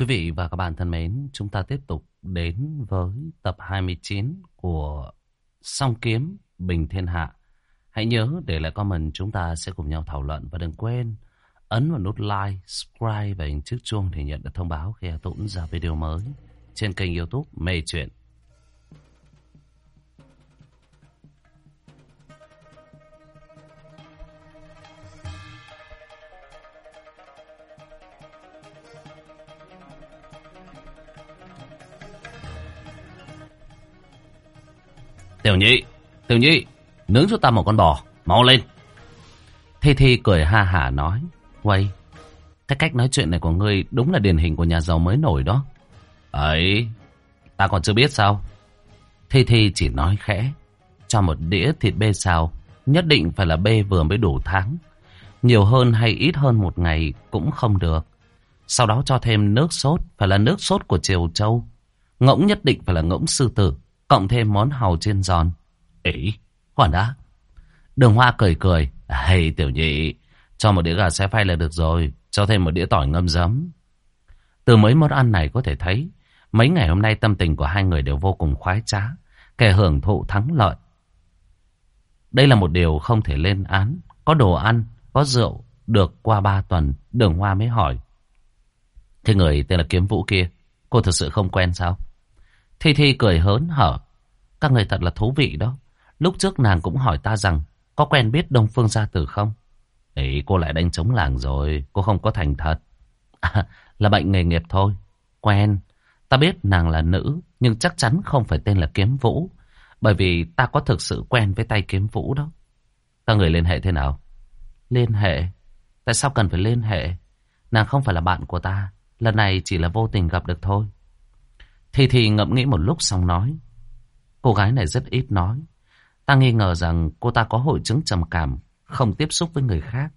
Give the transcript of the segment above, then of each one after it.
Quý vị và các bạn thân mến, chúng ta tiếp tục đến với tập 29 của Song Kiếm Bình Thiên Hạ. Hãy nhớ để lại comment chúng ta sẽ cùng nhau thảo luận và đừng quên ấn vào nút like, subscribe và hình chiếc chuông để nhận được thông báo khi Tuấn ra video mới trên kênh youtube Mê Chuyện. Tiểu nhị, tiểu nhị, nướng cho ta một con bò, mau lên. Thi Thi cười ha hả nói, Quay, cái cách nói chuyện này của ngươi đúng là điển hình của nhà giàu mới nổi đó. Ấy, ta còn chưa biết sao. Thi Thi chỉ nói khẽ, cho một đĩa thịt bê xào, nhất định phải là bê vừa mới đủ tháng. Nhiều hơn hay ít hơn một ngày cũng không được. Sau đó cho thêm nước sốt, phải là nước sốt của Triều Châu. Ngỗng nhất định phải là ngỗng sư tử, cộng thêm món hàu chiên giòn. Ý, khoản đã. Đường Hoa cười cười, hay tiểu nhị, cho một đĩa gà xe phay là được rồi, cho thêm một đĩa tỏi ngâm giấm. Từ mấy món ăn này có thể thấy, mấy ngày hôm nay tâm tình của hai người đều vô cùng khoái trá, kẻ hưởng thụ thắng lợi. Đây là một điều không thể lên án, có đồ ăn, có rượu, được qua ba tuần, đường hoa mới hỏi. thế người tên là Kiếm Vũ kia, cô thực sự không quen sao? Thi Thi cười hớn hở. Các người thật là thú vị đó. Lúc trước nàng cũng hỏi ta rằng có quen biết Đông Phương Gia Tử không? Ấy cô lại đánh chống làng rồi, cô không có thành thật. À, là bệnh nghề nghiệp thôi. Quen, ta biết nàng là nữ, nhưng chắc chắn không phải tên là Kiếm Vũ. Bởi vì ta có thực sự quen với tay Kiếm Vũ đó. Các người liên hệ thế nào? Liên hệ? Tại sao cần phải liên hệ? Nàng không phải là bạn của ta. Lần này chỉ là vô tình gặp được thôi. Thì thì ngẫm nghĩ một lúc xong nói. Cô gái này rất ít nói. Ta nghi ngờ rằng cô ta có hội chứng trầm cảm, không tiếp xúc với người khác.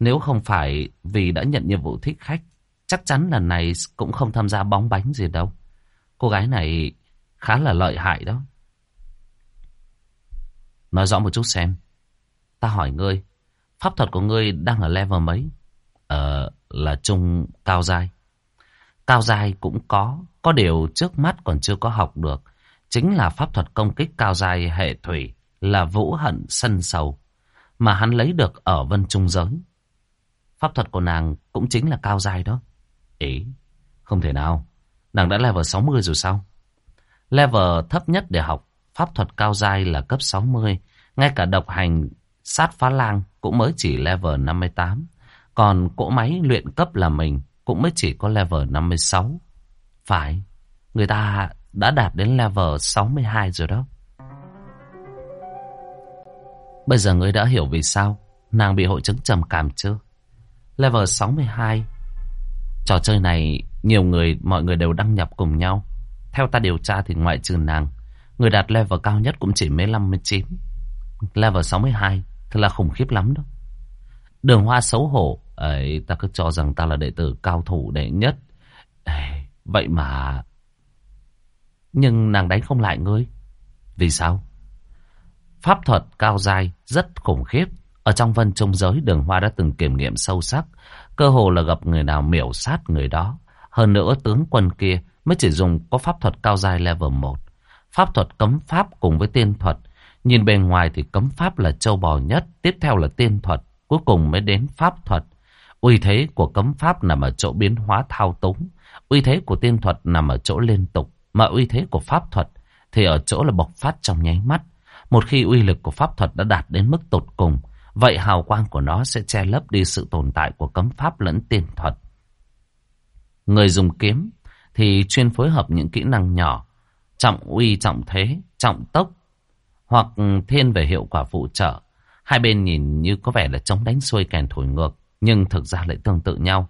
Nếu không phải vì đã nhận nhiệm vụ thích khách, chắc chắn lần này cũng không tham gia bóng bánh gì đâu. Cô gái này khá là lợi hại đó. Nói rõ một chút xem. Ta hỏi ngươi, pháp thuật của ngươi đang ở level mấy? Ờ, là trung cao dai. Cao dài cũng có, có điều trước mắt còn chưa có học được. Chính là pháp thuật công kích cao dài hệ thủy là vũ hận sân sầu mà hắn lấy được ở vân trung giới. Pháp thuật của nàng cũng chính là cao dài đó. Ý, không thể nào. Nàng đã level 60 rồi sao? Level thấp nhất để học pháp thuật cao dài là cấp 60. Ngay cả độc hành sát phá lang cũng mới chỉ level 58. Còn cỗ máy luyện cấp là mình cũng mới chỉ có level 56. Phải, người ta đã đạt đến level 62 rồi đó. Bây giờ ngươi đã hiểu vì sao nàng bị hội chứng trầm cảm chưa? Level 62. Trò chơi này nhiều người, mọi người đều đăng nhập cùng nhau. Theo ta điều tra thì ngoại trừ nàng, người đạt level cao nhất cũng chỉ mới 59. Level 62 thật là khủng khiếp lắm đó. Đường hoa xấu hổ, ấy ta cứ cho rằng ta là đệ tử cao thủ đệ nhất. Ê, vậy mà... Nhưng nàng đánh không lại ngươi. Vì sao? Pháp thuật cao dai rất khủng khiếp. Ở trong vân trung giới đường hoa đã từng kiểm nghiệm sâu sắc. Cơ hồ là gặp người nào miểu sát người đó. Hơn nữa tướng quân kia mới chỉ dùng có pháp thuật cao dai level 1. Pháp thuật cấm pháp cùng với tiên thuật. Nhìn bề ngoài thì cấm pháp là châu bò nhất. Tiếp theo là tiên thuật. Cuối cùng mới đến pháp thuật. Uy thế của cấm pháp nằm ở chỗ biến hóa thao túng. Uy thế của tiên thuật nằm ở chỗ liên tục. Mà uy thế của pháp thuật thì ở chỗ là bộc phát trong nháy mắt. Một khi uy lực của pháp thuật đã đạt đến mức tột cùng, vậy hào quang của nó sẽ che lấp đi sự tồn tại của cấm pháp lẫn tiên thuật. Người dùng kiếm thì chuyên phối hợp những kỹ năng nhỏ, trọng uy trọng thế, trọng tốc, hoặc thiên về hiệu quả phụ trợ. Hai bên nhìn như có vẻ là chống đánh xuôi kèn thổi ngược, nhưng thực ra lại tương tự nhau.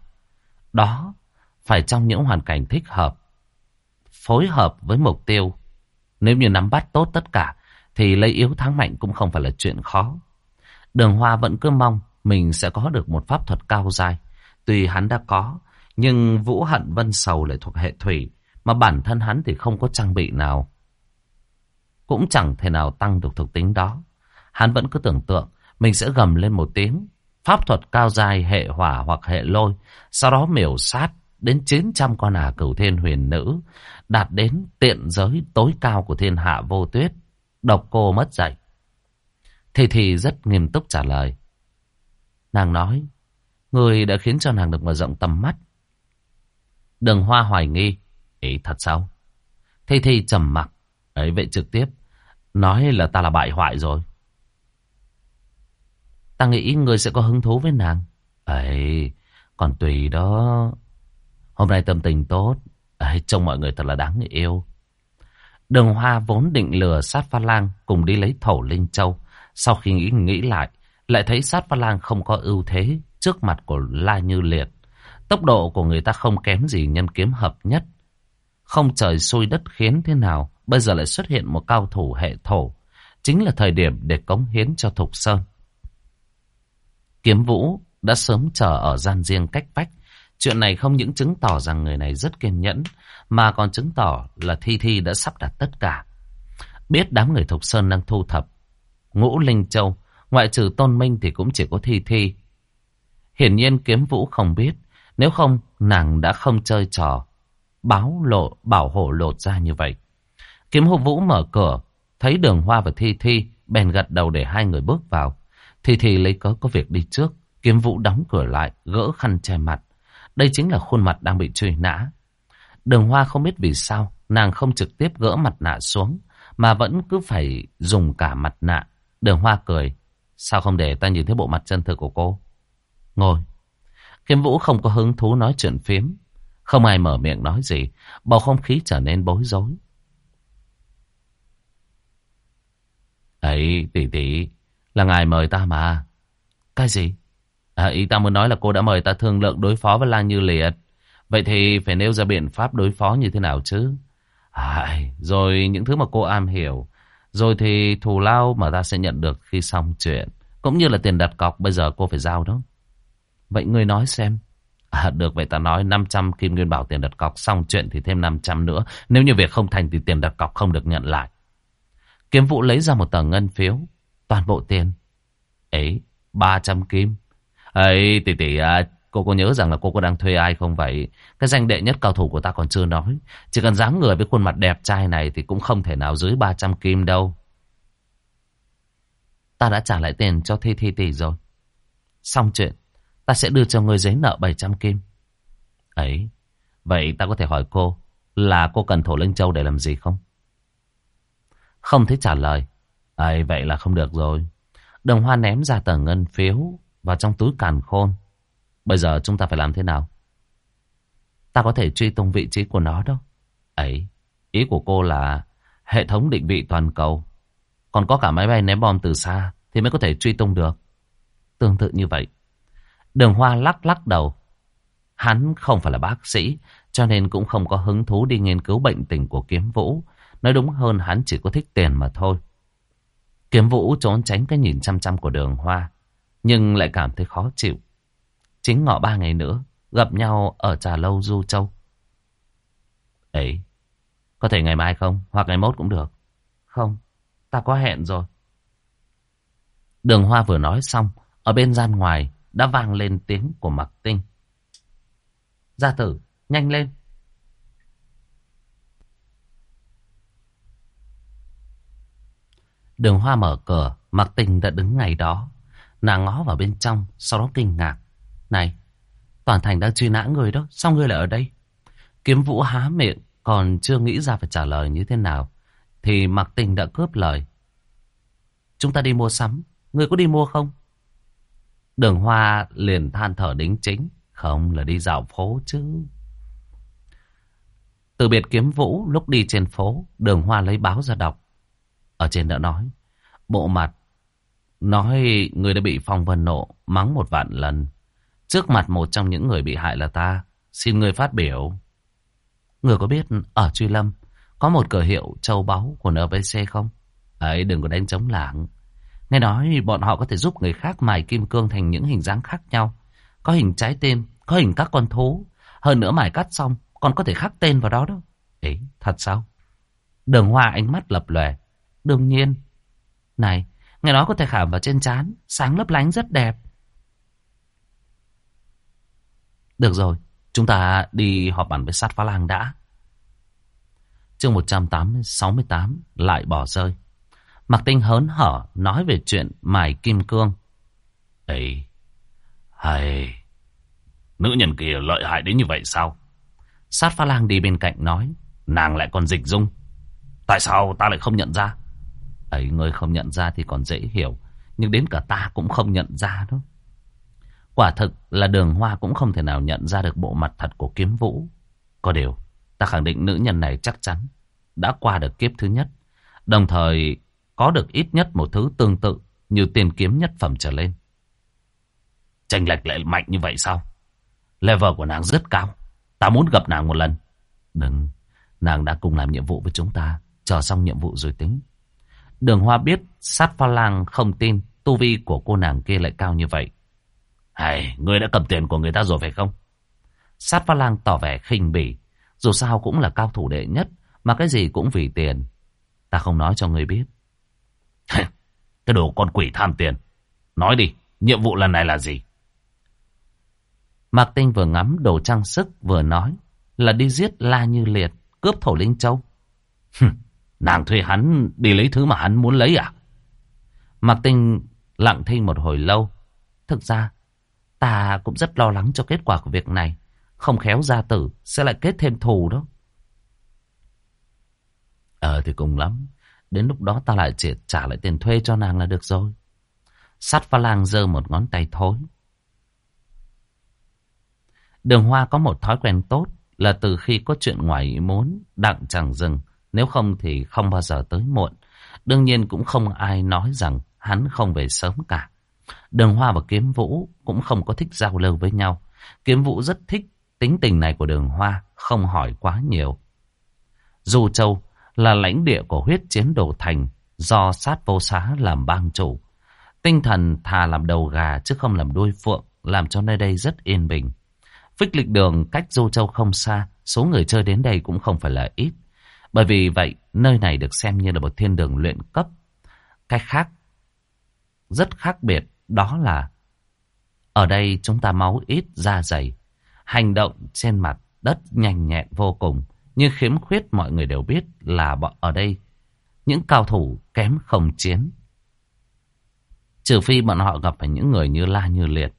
Đó phải trong những hoàn cảnh thích hợp, phối hợp với mục tiêu. Nếu như nắm bắt tốt tất cả, thì lấy yếu thắng mạnh cũng không phải là chuyện khó. Đường Hoa vẫn cứ mong mình sẽ có được một pháp thuật cao dài. Tuy hắn đã có, nhưng Vũ Hận Vân Sầu lại thuộc hệ thủy, mà bản thân hắn thì không có trang bị nào. Cũng chẳng thể nào tăng được thuộc tính đó. Hắn vẫn cứ tưởng tượng mình sẽ gầm lên một tiếng. Pháp thuật cao dài hệ hỏa hoặc hệ lôi, sau đó miểu sát đến 900 con ả cửu thiên huyền nữ, đạt đến tiện giới tối cao của thiên hạ vô tuyết. Độc cô mất dạy. Thì thì rất nghiêm túc trả lời. Nàng nói, người đã khiến cho nàng được mở rộng tầm mắt. Đường hoa hoài nghi. Ý thật sao? Thì thì trầm mặc. Ấy vậy trực tiếp. Nói là ta là bại hoại rồi. Ta nghĩ người sẽ có hứng thú với nàng. Ấy, còn tùy đó. Hôm nay tâm tình tốt. Ấy, trông mọi người thật là đáng yêu. Đường Hoa vốn định lừa sát pha lang cùng đi lấy thổ linh châu. Sau khi nghĩ nghĩ lại, lại thấy sát pha lang không có ưu thế trước mặt của La Như Liệt. Tốc độ của người ta không kém gì nhân kiếm hợp nhất. Không trời xui đất khiến thế nào, bây giờ lại xuất hiện một cao thủ hệ thổ. Chính là thời điểm để cống hiến cho Thục Sơn. Kiếm Vũ đã sớm chờ ở gian riêng cách vách. Chuyện này không những chứng tỏ rằng người này rất kiên nhẫn, mà còn chứng tỏ là Thi Thi đã sắp đặt tất cả. Biết đám người Thục Sơn đang thu thập. Ngũ Linh Châu, ngoại trừ Tôn Minh thì cũng chỉ có Thi Thi. Hiển nhiên Kiếm Vũ không biết, nếu không nàng đã không chơi trò báo lộ bảo hộ lột ra như vậy. Kiếm Hô Vũ mở cửa, thấy Đường Hoa và Thi Thi, bèn gật đầu để hai người bước vào. Thi Thi lấy cớ có việc đi trước, Kiếm Vũ đóng cửa lại, gỡ khăn che mặt. Đây chính là khuôn mặt đang bị truy nã. Đường Hoa không biết vì sao, nàng không trực tiếp gỡ mặt nạ xuống, mà vẫn cứ phải dùng cả mặt nạ. Đường Hoa cười, sao không để ta nhìn thấy bộ mặt chân thực của cô? Ngồi. Kiếm Vũ không có hứng thú nói chuyện phiếm. Không ai mở miệng nói gì, bầu không khí trở nên bối rối. Ấy, tỷ tỷ, là ngài mời ta mà. Cái gì? À, ý ta muốn nói là cô đã mời ta thương lượng đối phó với Lan Như Liệt. Vậy thì phải nêu ra biện pháp đối phó như thế nào chứ? À, rồi những thứ mà cô am hiểu. Rồi thì thù lao mà ta sẽ nhận được khi xong chuyện. Cũng như là tiền đặt cọc bây giờ cô phải giao đó. Vậy ngươi nói xem. À, được vậy ta nói 500 kim nguyên bảo tiền đặt cọc xong chuyện thì thêm 500 nữa. Nếu như việc không thành thì tiền đặt cọc không được nhận lại. Kiếm vũ lấy ra một tờ ngân phiếu. Toàn bộ tiền. Ấy, 300 kim. Ấy, tỷ tỷ à, cô có nhớ rằng là cô có đang thuê ai không vậy? Cái danh đệ nhất cao thủ của ta còn chưa nói. Chỉ cần dáng người với khuôn mặt đẹp trai này thì cũng không thể nào dưới 300 kim đâu. Ta đã trả lại tiền cho Thi Thi tỷ rồi. Xong chuyện, ta sẽ đưa cho người giấy nợ 700 kim. Ấy, vậy ta có thể hỏi cô là cô cần thổ linh châu để làm gì không? Không thấy trả lời. Ấy, vậy là không được rồi. Đồng hoa ném ra tờ ngân phiếu vào trong túi càn khôn. Bây giờ chúng ta phải làm thế nào? Ta có thể truy tung vị trí của nó đâu. Ấy, ý của cô là hệ thống định vị toàn cầu. Còn có cả máy bay ném bom từ xa thì mới có thể truy tung được. Tương tự như vậy. Đường Hoa lắc lắc đầu. Hắn không phải là bác sĩ, cho nên cũng không có hứng thú đi nghiên cứu bệnh tình của kiếm vũ. Nói đúng hơn hắn chỉ có thích tiền mà thôi. Kiếm vũ trốn tránh cái nhìn chăm chăm của đường Hoa nhưng lại cảm thấy khó chịu. Chính ngọ ba ngày nữa, gặp nhau ở trà lâu Du Châu. Ấy, có thể ngày mai không, hoặc ngày mốt cũng được. Không, ta có hẹn rồi. Đường Hoa vừa nói xong, ở bên gian ngoài đã vang lên tiếng của Mặc Tinh. Gia tử, nhanh lên. Đường Hoa mở cửa, Mặc tình đã đứng ngay đó. Nàng ngó vào bên trong, sau đó kinh ngạc. Này, Toàn Thành đang truy nã người đó, sao ngươi lại ở đây? Kiếm Vũ há miệng, còn chưa nghĩ ra phải trả lời như thế nào. Thì Mạc Tình đã cướp lời. Chúng ta đi mua sắm, ngươi có đi mua không? Đường Hoa liền than thở đính chính. Không là đi dạo phố chứ. Từ biệt kiếm vũ lúc đi trên phố, đường Hoa lấy báo ra đọc. Ở trên đã nói, bộ mặt Nói người đã bị Phong Vân Nộ mắng một vạn lần. Trước mặt một trong những người bị hại là ta. Xin người phát biểu. Người có biết ở Truy Lâm có một cửa hiệu châu báu của NPC không? Ấy đừng có đánh chống lảng. Nghe nói bọn họ có thể giúp người khác mài kim cương thành những hình dáng khác nhau. Có hình trái tim, có hình các con thú. Hơn nữa mài cắt xong còn có thể khắc tên vào đó đó. Ấy, thật sao? Đường hoa ánh mắt lập lòe. Đương nhiên. Này, Nghe nói có thể khảm vào trên trán, sáng lấp lánh rất đẹp. Được rồi, Chúng ta đi họp bàn với sát phá lang đã. Chương 168 lại bỏ rơi. Mạc Tinh hớn hở nói về chuyện mài kim cương. Ê, hay, nữ nhân kia lợi hại đến như vậy sao? Sát phá lang đi bên cạnh nói, nàng lại còn dịch dung. Tại sao ta lại không nhận ra? Ấy, người không nhận ra thì còn dễ hiểu, nhưng đến cả ta cũng không nhận ra đâu. Quả thực là đường hoa cũng không thể nào nhận ra được bộ mặt thật của kiếm vũ. Có điều, ta khẳng định nữ nhân này chắc chắn đã qua được kiếp thứ nhất. Đồng thời có được ít nhất một thứ tương tự như tiền kiếm nhất phẩm trở lên. Tranh lệch lại mạnh như vậy sao? Level của nàng rất cao. Ta muốn gặp nàng một lần. Đừng, nàng đã cùng làm nhiệm vụ với chúng ta. Chờ xong nhiệm vụ rồi tính. Đường Hoa biết sát pha lang không tin tu vi của cô nàng kia lại cao như vậy. Hay, ngươi đã cầm tiền của người ta rồi phải không? Sát pha lang tỏ vẻ khinh bỉ. Dù sao cũng là cao thủ đệ nhất, mà cái gì cũng vì tiền. Ta không nói cho ngươi biết. cái đồ con quỷ tham tiền. Nói đi, nhiệm vụ lần này là gì? Mạc Tinh vừa ngắm đồ trang sức vừa nói là đi giết La Như Liệt, cướp thổ linh châu. Nàng thuê hắn đi lấy thứ mà hắn muốn lấy à? Mạc Tinh lặng thinh một hồi lâu. Thực ra, ta cũng rất lo lắng cho kết quả của việc này. Không khéo gia tử sẽ lại kết thêm thù đó. Ờ thì cùng lắm. Đến lúc đó ta lại chỉ trả lại tiền thuê cho nàng là được rồi. Sát pha lang giơ một ngón tay thối. Đường Hoa có một thói quen tốt là từ khi có chuyện ngoài ý muốn, đặng chẳng dừng. Nếu không thì không bao giờ tới muộn. Đương nhiên cũng không ai nói rằng hắn không về sớm cả. Đường Hoa và Kiếm Vũ cũng không có thích giao lưu với nhau. Kiếm Vũ rất thích tính tình này của Đường Hoa, không hỏi quá nhiều. Dù Châu là lãnh địa của huyết chiến đồ thành do sát vô xá làm bang chủ. Tinh thần thà làm đầu gà chứ không làm đuôi phượng, làm cho nơi đây rất yên bình. Phích lịch đường cách Du Châu không xa, số người chơi đến đây cũng không phải là ít. Bởi vì vậy, nơi này được xem như là một thiên đường luyện cấp. cái khác, rất khác biệt, đó là ở đây chúng ta máu ít, da dày, hành động trên mặt đất nhanh nhẹn vô cùng. Nhưng khiếm khuyết mọi người đều biết là bọn ở đây những cao thủ kém không chiến. Trừ phi bọn họ gặp phải những người như La Như Liệt.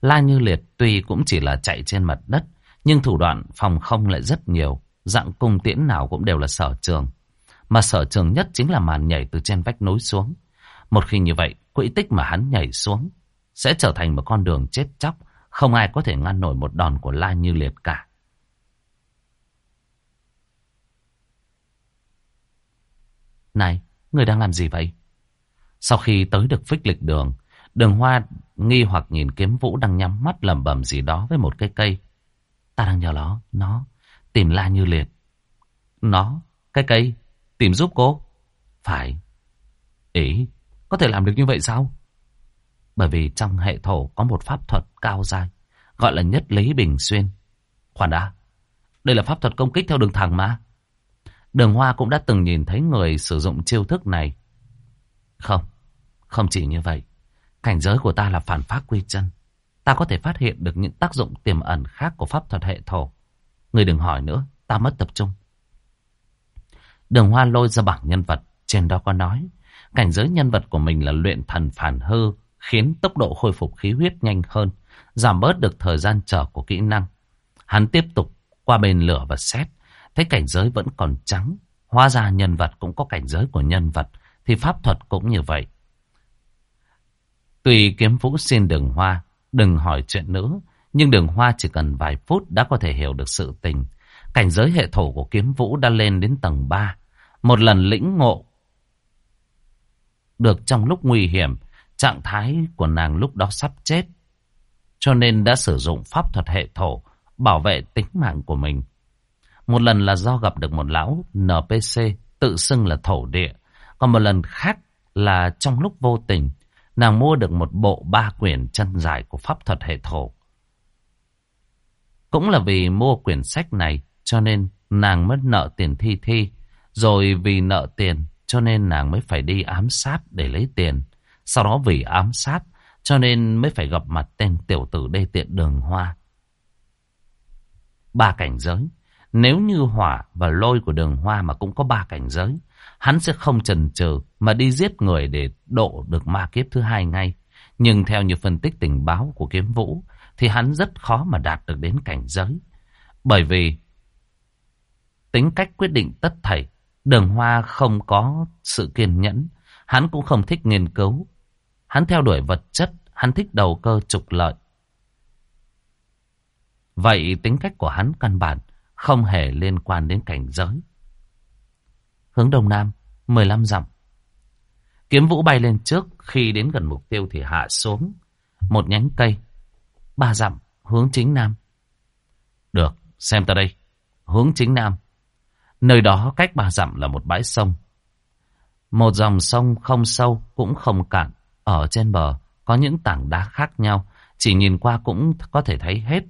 La Như Liệt tuy cũng chỉ là chạy trên mặt đất, nhưng thủ đoạn phòng không lại rất nhiều. Dạng cung tiễn nào cũng đều là sở trường. Mà sở trường nhất chính là màn nhảy từ trên vách núi xuống. Một khi như vậy, quỹ tích mà hắn nhảy xuống sẽ trở thành một con đường chết chóc. Không ai có thể ngăn nổi một đòn của La Như Liệt cả. Này, người đang làm gì vậy? Sau khi tới được phích lịch đường, đường hoa nghi hoặc nhìn kiếm vũ đang nhắm mắt lẩm bẩm gì đó với một cây cây. Ta đang nhờ nó, nó, tìm la như liệt. Nó, cái cây, tìm giúp cô. Phải. Ý, có thể làm được như vậy sao? Bởi vì trong hệ thổ có một pháp thuật cao dài, gọi là nhất lý bình xuyên. Khoan đã, đây là pháp thuật công kích theo đường thẳng mà. Đường Hoa cũng đã từng nhìn thấy người sử dụng chiêu thức này. Không, không chỉ như vậy. Cảnh giới của ta là phản phát quy chân. Ta có thể phát hiện được những tác dụng tiềm ẩn khác của pháp thuật hệ thổ. Người đừng hỏi nữa, ta mất tập trung. Đường Hoa lôi ra bảng nhân vật, trên đó có nói. Cảnh giới nhân vật của mình là luyện thần phản hư, khiến tốc độ khôi phục khí huyết nhanh hơn, giảm bớt được thời gian chờ của kỹ năng. Hắn tiếp tục qua bên lửa và xét, Thấy cảnh giới vẫn còn trắng. Hóa ra nhân vật cũng có cảnh giới của nhân vật. Thì pháp thuật cũng như vậy. Tùy kiếm vũ xin đường hoa. Đừng hỏi chuyện nữa. Nhưng đường hoa chỉ cần vài phút đã có thể hiểu được sự tình. Cảnh giới hệ thổ của kiếm vũ đã lên đến tầng 3. Một lần lĩnh ngộ. Được trong lúc nguy hiểm. Trạng thái của nàng lúc đó sắp chết. Cho nên đã sử dụng pháp thuật hệ thổ bảo vệ tính mạng của mình. Một lần là do gặp được một lão NPC tự xưng là thổ địa. Còn một lần khác là trong lúc vô tình, nàng mua được một bộ ba quyển chân dài của pháp thuật hệ thổ. Cũng là vì mua quyển sách này cho nên nàng mất nợ tiền thi thi. Rồi vì nợ tiền cho nên nàng mới phải đi ám sát để lấy tiền. Sau đó vì ám sát cho nên mới phải gặp mặt tên tiểu tử đê tiện đường hoa. ba cảnh giới. Nếu như hỏa và lôi của đường hoa mà cũng có ba cảnh giới, hắn sẽ không chần chừ mà đi giết người để độ được ma kiếp thứ hai ngay. Nhưng theo như phân tích tình báo của kiếm vũ, thì hắn rất khó mà đạt được đến cảnh giới. Bởi vì tính cách quyết định tất thảy, đường hoa không có sự kiên nhẫn, hắn cũng không thích nghiên cứu. Hắn theo đuổi vật chất, hắn thích đầu cơ trục lợi. Vậy tính cách của hắn căn bản không hề liên quan đến cảnh giới. Hướng đông nam, 15 dặm. Kiếm vũ bay lên trước, khi đến gần mục tiêu thì hạ xuống. Một nhánh cây, ba dặm, hướng chính nam. Được, xem ta đây. Hướng chính nam. Nơi đó cách ba dặm là một bãi sông. Một dòng sông không sâu cũng không cạn. Ở trên bờ có những tảng đá khác nhau. Chỉ nhìn qua cũng có thể thấy hết.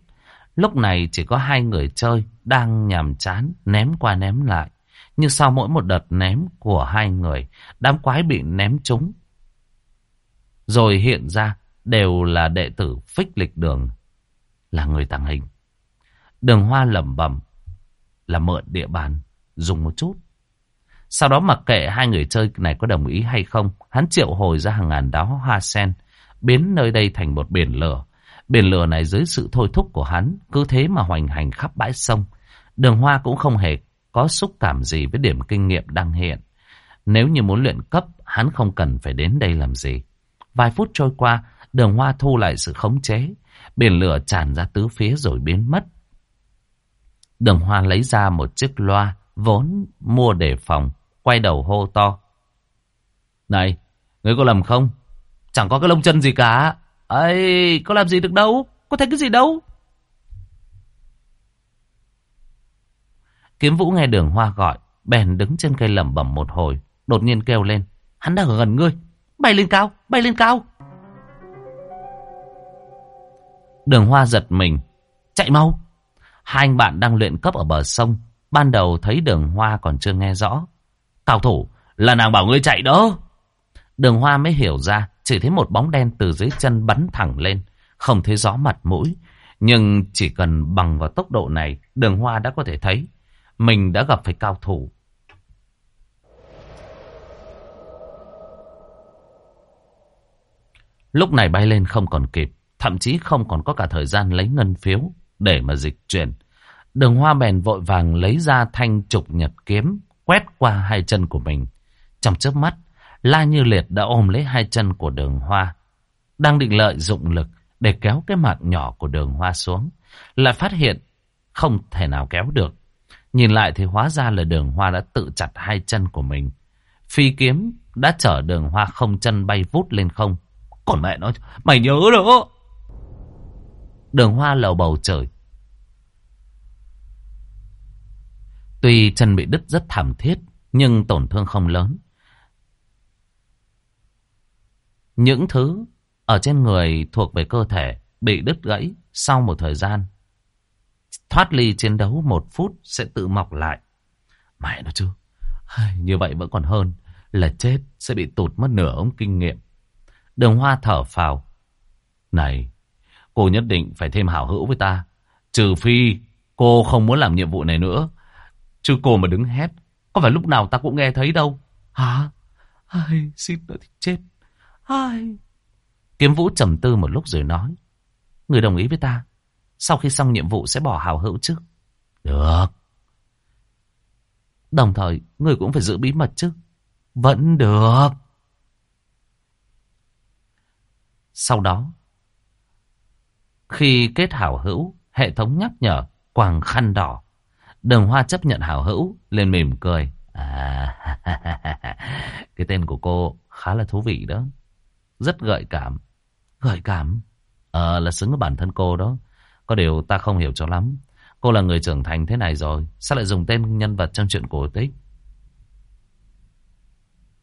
Lúc này chỉ có hai người chơi đang nhàm chán ném qua ném lại. Nhưng sau mỗi một đợt ném của hai người, đám quái bị ném trúng. Rồi hiện ra đều là đệ tử phích lịch đường, là người tàng hình. Đường hoa lẩm bẩm là mượn địa bàn, dùng một chút. Sau đó mặc kệ hai người chơi này có đồng ý hay không, hắn triệu hồi ra hàng ngàn đá hoa sen, biến nơi đây thành một biển lửa. Biển lửa này dưới sự thôi thúc của hắn, cứ thế mà hoành hành khắp bãi sông. Đường hoa cũng không hề có xúc cảm gì với điểm kinh nghiệm đang hiện. Nếu như muốn luyện cấp, hắn không cần phải đến đây làm gì. Vài phút trôi qua, đường hoa thu lại sự khống chế. Biển lửa tràn ra tứ phía rồi biến mất. Đường hoa lấy ra một chiếc loa vốn mua để phòng, quay đầu hô to. Này, người có lầm không? Chẳng có cái lông chân gì cả. ấy có làm gì được đâu, có thấy cái gì đâu. Kiếm Vũ nghe đường hoa gọi, bèn đứng trên cây lẩm bẩm một hồi, đột nhiên kêu lên. Hắn đang ở gần ngươi, bay lên cao, bay lên cao. Đường hoa giật mình, chạy mau. Hai anh bạn đang luyện cấp ở bờ sông, ban đầu thấy đường hoa còn chưa nghe rõ. Cao thủ, là nàng bảo ngươi chạy đó. Đường hoa mới hiểu ra, chỉ thấy một bóng đen từ dưới chân bắn thẳng lên, không thấy rõ mặt mũi. Nhưng chỉ cần bằng vào tốc độ này, đường hoa đã có thể thấy mình đã gặp phải cao thủ. Lúc này bay lên không còn kịp, thậm chí không còn có cả thời gian lấy ngân phiếu để mà dịch chuyển. Đường hoa bèn vội vàng lấy ra thanh trục nhật kiếm, quét qua hai chân của mình. Trong chớp mắt, La Như Liệt đã ôm lấy hai chân của đường hoa. Đang định lợi dụng lực để kéo cái mạng nhỏ của đường hoa xuống. Lại phát hiện không thể nào kéo được. Nhìn lại thì hóa ra là đường hoa đã tự chặt hai chân của mình. Phi kiếm đã chở đường hoa không chân bay vút lên không. Còn mẹ nói, mày nhớ nữa Đường hoa lầu bầu trời. Tuy chân bị đứt rất thảm thiết, nhưng tổn thương không lớn. Những thứ ở trên người thuộc về cơ thể bị đứt gãy sau một thời gian Thoát ly chiến đấu một phút sẽ tự mọc lại. Mẹ nó chứ. Như vậy vẫn còn hơn là chết sẽ bị tụt mất nửa ống kinh nghiệm. Đường hoa thở phào. Này, cô nhất định phải thêm hảo hữu với ta. Trừ phi cô không muốn làm nhiệm vụ này nữa. Chứ cô mà đứng hét, có phải lúc nào ta cũng nghe thấy đâu. Hả? Ai, xin nữa thì chết. Ai... Kiếm Vũ trầm tư một lúc rồi nói. Người đồng ý với ta. Sau khi xong nhiệm vụ sẽ bỏ hào hữu chứ. Được. Đồng thời, người cũng phải giữ bí mật chứ. Vẫn được. Sau đó, khi kết hảo hữu, hệ thống nhắc nhở quàng khăn đỏ. Đường Hoa chấp nhận hảo hữu, lên mỉm cười. À, cái tên của cô khá là thú vị đó. Rất gợi cảm. Gợi cảm? Ờ, là xứng với bản thân cô đó. Có điều ta không hiểu cho lắm. Cô là người trưởng thành thế này rồi. Sao lại dùng tên nhân vật trong chuyện cổ tích?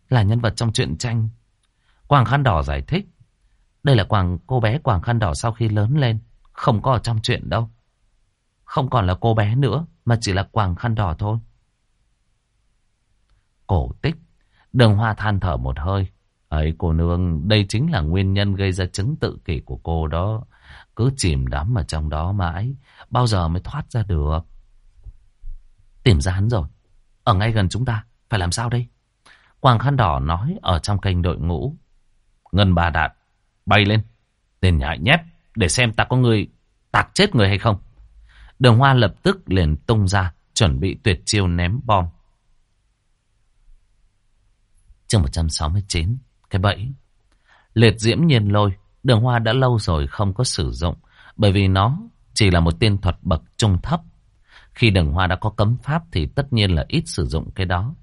Là nhân vật trong truyện tranh. Quàng khăn đỏ giải thích. Đây là quàng cô bé quàng khăn đỏ sau khi lớn lên. Không có ở trong chuyện đâu. Không còn là cô bé nữa. Mà chỉ là quàng khăn đỏ thôi. Cổ tích. Đường hoa than thở một hơi. Ấy cô nương, đây chính là nguyên nhân gây ra chứng tự kỷ của cô đó. Cứ chìm đắm ở trong đó mãi, bao giờ mới thoát ra được. Tìm ra hắn rồi, ở ngay gần chúng ta, phải làm sao đây? Quàng khăn đỏ nói ở trong kênh đội ngũ. Ngân bà đạn, bay lên, tên nhại nhép, để xem ta có người tạc chết người hay không. Đường hoa lập tức liền tung ra, chuẩn bị tuyệt chiêu ném bom. Chương 169, cái bẫy. Liệt diễm nhiên lôi, đường hoa đã lâu rồi không có sử dụng, bởi vì nó chỉ là một tiên thuật bậc trung thấp. Khi đường hoa đã có cấm pháp thì tất nhiên là ít sử dụng cái đó.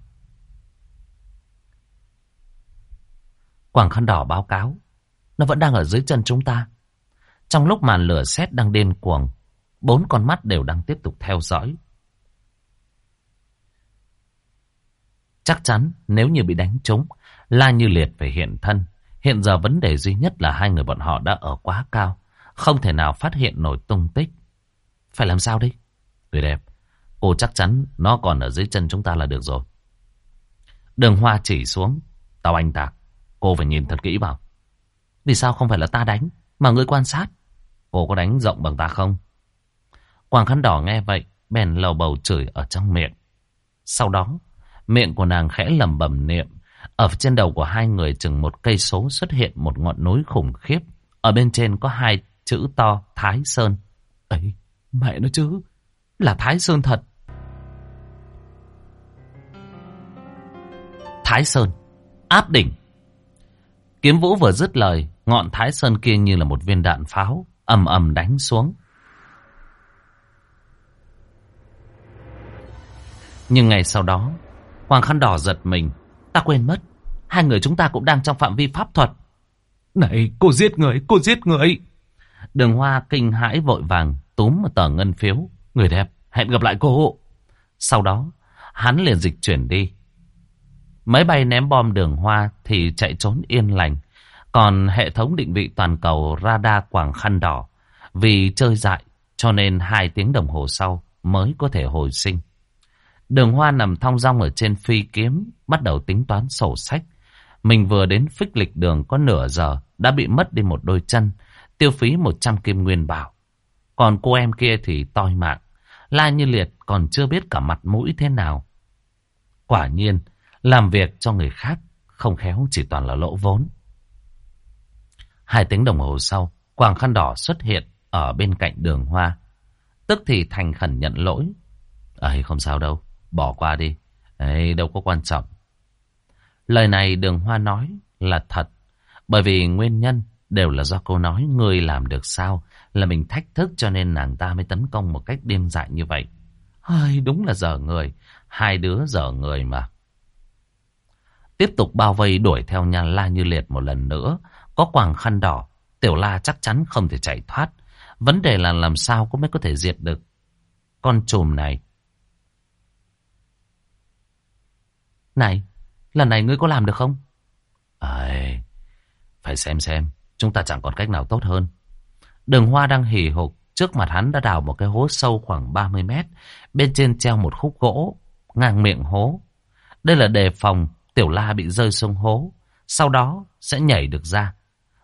Quảng khăn đỏ báo cáo, nó vẫn đang ở dưới chân chúng ta. Trong lúc màn lửa xét đang điên cuồng, bốn con mắt đều đang tiếp tục theo dõi. Chắc chắn nếu như bị đánh trúng, La Như Liệt phải hiện thân. Hiện giờ vấn đề duy nhất là hai người bọn họ đã ở quá cao. Không thể nào phát hiện nổi tung tích. Phải làm sao đây? Tuyệt đẹp. Cô chắc chắn nó còn ở dưới chân chúng ta là được rồi. Đường hoa chỉ xuống. Tao anh tạc. Cô phải nhìn thật kỹ vào. Vì sao không phải là ta đánh, mà ngươi quan sát? Cô có đánh rộng bằng ta không? Quang khăn đỏ nghe vậy, bèn lầu bầu chửi ở trong miệng. Sau đó, miệng của nàng khẽ lầm bầm niệm. Ở trên đầu của hai người chừng một cây số xuất hiện một ngọn núi khủng khiếp. Ở bên trên có hai chữ to Thái Sơn. Ấy, mẹ nó chứ, là Thái Sơn thật. Thái Sơn, áp đỉnh. Kiếm vũ vừa dứt lời, ngọn Thái Sơn kia như là một viên đạn pháo, ầm ầm đánh xuống. Nhưng ngày sau đó, Hoàng Khăn Đỏ giật mình. Ta quên mất, hai người chúng ta cũng đang trong phạm vi pháp thuật. Này, cô giết người, cô giết người. Đường Hoa kinh hãi vội vàng, túm một tờ ngân phiếu. Người đẹp, hẹn gặp lại cô. Sau đó, hắn liền dịch chuyển đi. Máy bay ném bom đường Hoa thì chạy trốn yên lành. Còn hệ thống định vị toàn cầu radar quảng khăn đỏ vì chơi dại cho nên hai tiếng đồng hồ sau mới có thể hồi sinh. Đường Hoa nằm thong dong ở trên phi kiếm, bắt đầu tính toán sổ sách. Mình vừa đến phích lịch đường có nửa giờ, đã bị mất đi một đôi chân, tiêu phí 100 kim nguyên bảo. Còn cô em kia thì toi mạng, la như liệt còn chưa biết cả mặt mũi thế nào. Quả nhiên, làm việc cho người khác, không khéo chỉ toàn là lỗ vốn. Hai tiếng đồng hồ sau, Quàng Khăn Đỏ xuất hiện ở bên cạnh đường hoa. Tức thì thành khẩn nhận lỗi. ấy không sao đâu, bỏ qua đi. Ấy, đâu có quan trọng. Lời này đường hoa nói là thật. Bởi vì nguyên nhân đều là do cô nói người làm được sao là mình thách thức cho nên nàng ta mới tấn công một cách điên dại như vậy. Ai, đúng là dở người. Hai đứa dở người mà. Tiếp tục bao vây đuổi theo nhà la như liệt một lần nữa. Có quàng khăn đỏ. Tiểu la chắc chắn không thể chạy thoát. Vấn đề là làm sao cũng mới có thể diệt được con trùm này. Này, lần này ngươi có làm được không? Ây, phải xem xem, chúng ta chẳng còn cách nào tốt hơn. Đường hoa đang hỉ hục, trước mặt hắn đã đào một cái hố sâu khoảng 30 mét, bên trên treo một khúc gỗ, ngang miệng hố. Đây là đề phòng tiểu la bị rơi xuống hố, sau đó sẽ nhảy được ra.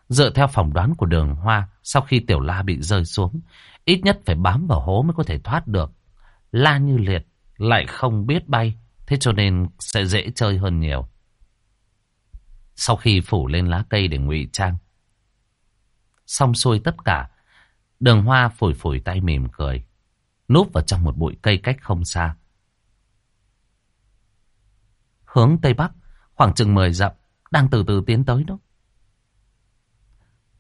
Dựa theo phỏng đoán của đường hoa, sau khi tiểu la bị rơi xuống, ít nhất phải bám vào hố mới có thể thoát được. La như liệt, lại không biết bay, thế cho nên sẽ dễ chơi hơn nhiều. Sau khi phủ lên lá cây để ngụy trang, xong xuôi tất cả, đường hoa phủi phủi tay mỉm cười, núp vào trong một bụi cây cách không xa. Hướng Tây Bắc, khoảng chừng 10 dặm, đang từ từ tiến tới đó.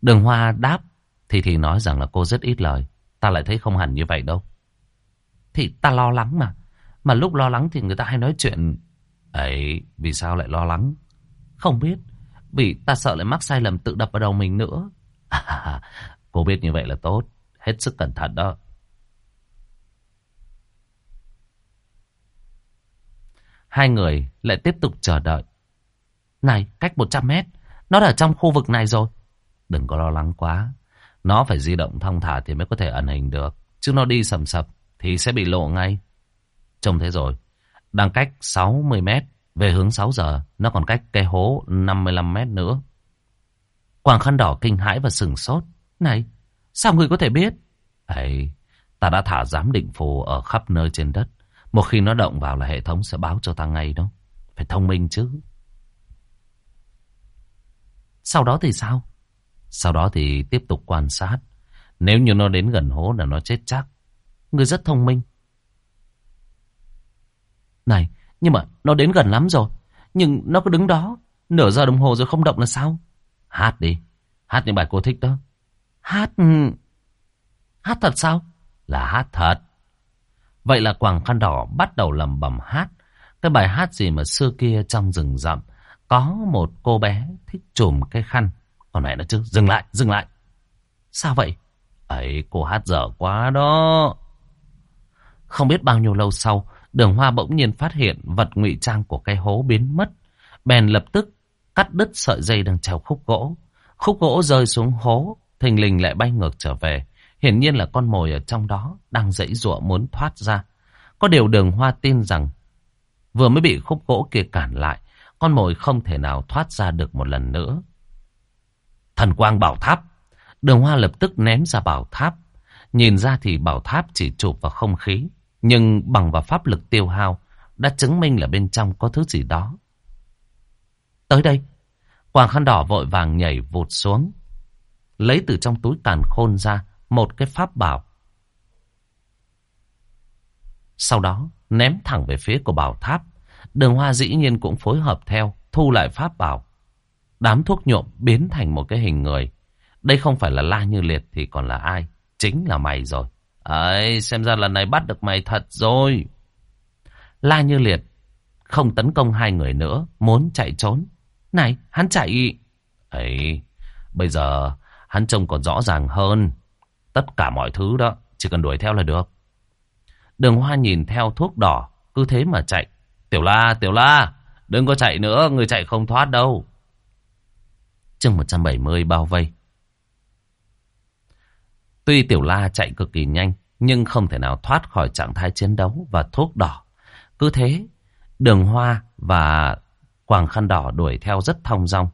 Đường Hoa đáp thì thì nói rằng là cô rất ít lời. Ta lại thấy không hẳn như vậy đâu. Thì ta lo lắng mà. Mà lúc lo lắng thì người ta hay nói chuyện. Ấy, vì sao lại lo lắng? Không biết. Vì ta sợ lại mắc sai lầm tự đập vào đầu mình nữa. À, cô biết như vậy là tốt. Hết sức cẩn thận đó. Hai người lại tiếp tục chờ đợi. Này, cách 100 mét. Nó ở trong khu vực này rồi. Đừng có lo lắng quá. Nó phải di động thong thả thì mới có thể ẩn hình được. Chứ nó đi sầm sập thì sẽ bị lộ ngay. Trông thế rồi. Đang cách 60 mét Về hướng 6 giờ, nó còn cách cây hố 55 mét nữa. Quảng khăn đỏ kinh hãi và sừng sốt. Này, sao người có thể biết? Ấy, ta đã thả giám định phù ở khắp nơi trên đất. Một khi nó động vào là hệ thống sẽ báo cho ta ngay đó. Phải thông minh chứ. Sau đó thì sao? Sau đó thì tiếp tục quan sát. Nếu như nó đến gần hố là nó chết chắc. Người rất thông minh. Này, nhưng mà nó đến gần lắm rồi. Nhưng nó cứ đứng đó. Nửa giờ đồng hồ rồi không động là sao? Hát đi. Hát những bài cô thích đó. Hát... Ừ. Hát thật sao? Là hát thật. Vậy là Quảng Khăn Đỏ bắt đầu lầm bầm hát. Cái bài hát gì mà xưa kia trong rừng rậm. Có một cô bé thích trùm cái khăn. Còn mẹ nó chứ. Dừng lại, dừng lại. Sao vậy? Ấy, cô hát dở quá đó. Không biết bao nhiêu lâu sau, đường hoa bỗng nhiên phát hiện vật ngụy trang của cái hố biến mất. Bèn lập tức cắt đứt sợi dây đang treo khúc gỗ. Khúc gỗ rơi xuống hố, thình lình lại bay ngược trở về. Hiển nhiên là con mồi ở trong đó đang dãy giụa muốn thoát ra. Có điều đường hoa tin rằng vừa mới bị khúc gỗ kia cản lại, con mồi không thể nào thoát ra được một lần nữa. Thần quang bảo tháp. Đường hoa lập tức ném ra bảo tháp. Nhìn ra thì bảo tháp chỉ chụp vào không khí. Nhưng bằng vào pháp lực tiêu hao đã chứng minh là bên trong có thứ gì đó. Tới đây, Quàng khăn đỏ vội vàng nhảy vụt xuống. Lấy từ trong túi tàn khôn ra một cái pháp bảo. Sau đó ném thẳng về phía của bảo tháp. Đường hoa dĩ nhiên cũng phối hợp theo, thu lại pháp bảo. Đám thuốc nhuộm biến thành một cái hình người. Đây không phải là La Như Liệt thì còn là ai? Chính là mày rồi. Ấy, xem ra lần này bắt được mày thật rồi. La Như Liệt không tấn công hai người nữa, muốn chạy trốn. Này, hắn chạy... Ấy, bây giờ hắn trông còn rõ ràng hơn. Tất cả mọi thứ đó, chỉ cần đuổi theo là được. Đường Hoa nhìn theo thuốc đỏ, cứ thế mà chạy. Tiểu La, Tiểu La, đừng có chạy nữa, người chạy không thoát đâu. Chương 170 bao vây. Tuy Tiểu La chạy cực kỳ nhanh, nhưng không thể nào thoát khỏi trạng thái chiến đấu và thuốc đỏ. Cứ thế, Đường Hoa và Quàng Khăn Đỏ đuổi theo rất thong dong.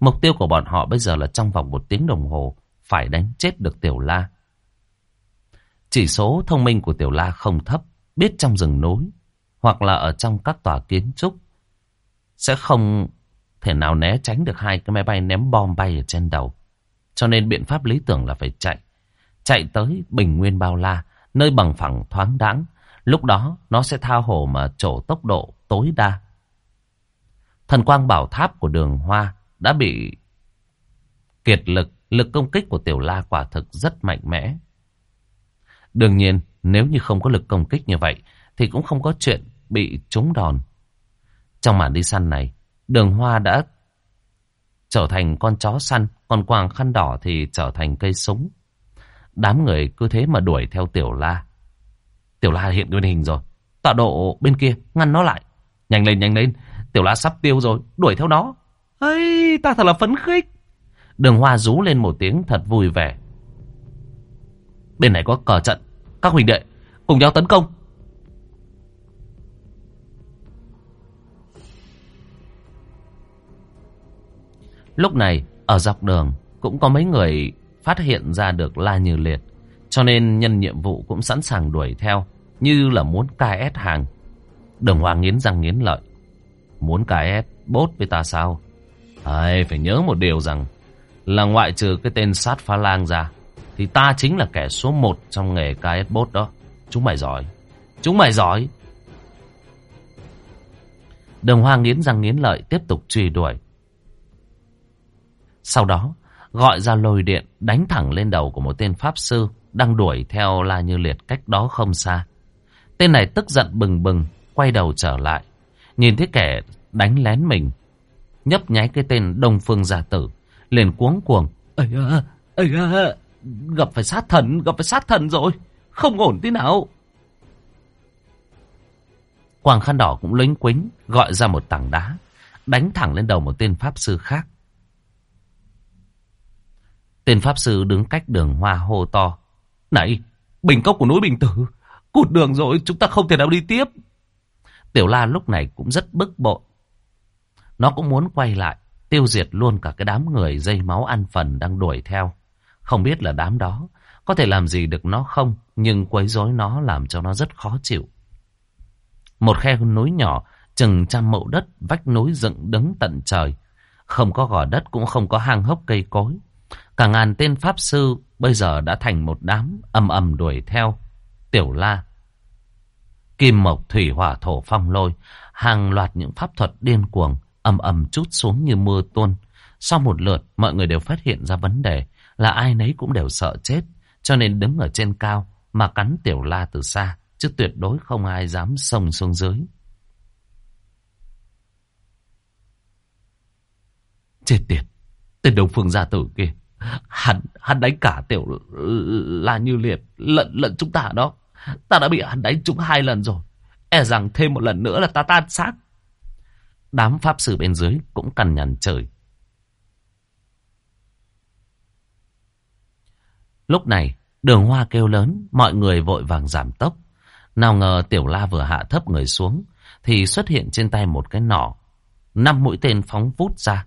Mục tiêu của bọn họ bây giờ là trong vòng một tiếng đồng hồ phải đánh chết được Tiểu La. Chỉ số thông minh của Tiểu La không thấp, biết trong rừng núi hoặc là ở trong các tòa kiến trúc sẽ không thể nào né tránh được hai cái máy bay ném bom bay ở trên đầu. Cho nên biện pháp lý tưởng là phải chạy. Chạy tới bình nguyên bao la, nơi bằng phẳng thoáng đãng. Lúc đó nó sẽ thao hồ mà trổ tốc độ tối đa. Thần quang bảo tháp của đường hoa đã bị kiệt lực. Lực công kích của tiểu la quả thực rất mạnh mẽ. Đương nhiên, nếu như không có lực công kích như vậy, thì cũng không có chuyện bị trúng đòn. Trong màn đi săn này, đường hoa đã trở thành con chó săn, còn quàng khăn đỏ thì trở thành cây súng. Đám người cứ thế mà đuổi theo tiểu la. Tiểu la hiện nguyên hình rồi. Tọa độ bên kia, ngăn nó lại. Nhanh lên, nhanh lên. Tiểu la sắp tiêu rồi, đuổi theo nó. ấy ta thật là phấn khích. Đường hoa rú lên một tiếng thật vui vẻ. Bên này có cờ trận. Các huynh đệ, cùng nhau tấn công. Lúc này, ở dọc đường, cũng có mấy người phát hiện ra được La Như Liệt. Cho nên nhân nhiệm vụ cũng sẵn sàng đuổi theo, như là muốn KS hàng. Đường hoàng nghiến răng nghiến lợi. Muốn KS, bốt với ta sao? Ai, phải nhớ một điều rằng, là ngoại trừ cái tên sát phá lang ra, thì ta chính là kẻ số một trong nghề KS bốt đó. Chúng mày giỏi. Chúng mày giỏi. Đường Hoa nghiến răng nghiến lợi tiếp tục truy đuổi. Sau đó, gọi ra lôi điện đánh thẳng lên đầu của một tên pháp sư đang đuổi theo La Như Liệt cách đó không xa. Tên này tức giận bừng bừng, quay đầu trở lại. Nhìn thấy kẻ đánh lén mình, nhấp nháy cái tên Đông Phương giả Tử, liền cuống cuồng. Ây à, ây à, gặp phải sát thần, gặp phải sát thần rồi, không ổn tí nào. Quàng khăn đỏ cũng lính quính, gọi ra một tảng đá, đánh thẳng lên đầu một tên pháp sư khác. Tên pháp sư đứng cách đường hoa hô to. Này, bình cốc của núi Bình Tử, cụt đường rồi, chúng ta không thể nào đi tiếp. Tiểu La lúc này cũng rất bức bội. Nó cũng muốn quay lại, tiêu diệt luôn cả cái đám người dây máu ăn phần đang đuổi theo. Không biết là đám đó có thể làm gì được nó không, nhưng quấy rối nó làm cho nó rất khó chịu. Một khe núi nhỏ, chừng trăm mẫu đất, vách núi dựng đứng tận trời. Không có gò đất cũng không có hang hốc cây cối. Cả ngàn tên pháp sư bây giờ đã thành một đám âm ầm đuổi theo. Tiểu la, kim mộc thủy hỏa thổ phong lôi, hàng loạt những pháp thuật điên cuồng, ầm ầm chút xuống như mưa tuôn. Sau một lượt, mọi người đều phát hiện ra vấn đề là ai nấy cũng đều sợ chết, cho nên đứng ở trên cao mà cắn tiểu la từ xa, chứ tuyệt đối không ai dám sông xuống dưới. Chết tiệt, tên đồng phương gia tử kia, hắn, hắn đánh cả tiểu la như liệt, lận lận chúng ta đó. Ta đã bị hắn đánh trúng hai lần rồi, e rằng thêm một lần nữa là ta tan xác. Đám pháp sư bên dưới cũng cằn nhằn trời. Lúc này, đường hoa kêu lớn, mọi người vội vàng giảm tốc. Nào ngờ tiểu la vừa hạ thấp người xuống, thì xuất hiện trên tay một cái nỏ. Năm mũi tên phóng vút ra,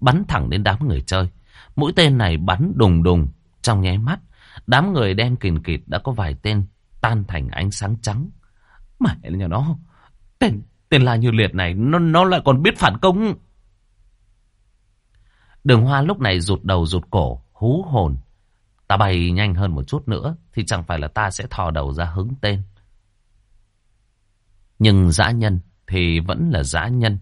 bắn thẳng đến đám người chơi. Mũi tên này bắn đùng đùng, trong nháy mắt, đám người đen kìn kịt đã có vài tên tan thành ánh sáng trắng. Mẹ nhà nó, tên, tên là như liệt này, nó, nó lại còn biết phản công. Đường hoa lúc này rụt đầu rụt cổ, hú hồn. Ta bay nhanh hơn một chút nữa, thì chẳng phải là ta sẽ thò đầu ra hứng tên. Nhưng dã nhân thì vẫn là dã nhân.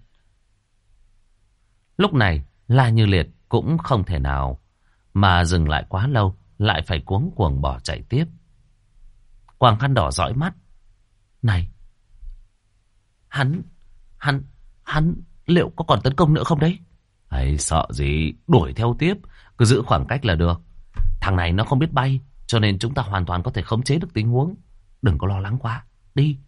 Lúc này, La Như Liệt cũng không thể nào mà dừng lại quá lâu, lại phải cuống cuồng bỏ chạy tiếp. quang khăn đỏ dõi mắt. Này, hắn, hắn, hắn liệu có còn tấn công nữa không đấy? Ấy sợ gì, đuổi theo tiếp, cứ giữ khoảng cách là được. Thằng này nó không biết bay, cho nên chúng ta hoàn toàn có thể khống chế được tình huống. Đừng có lo lắng quá, đi.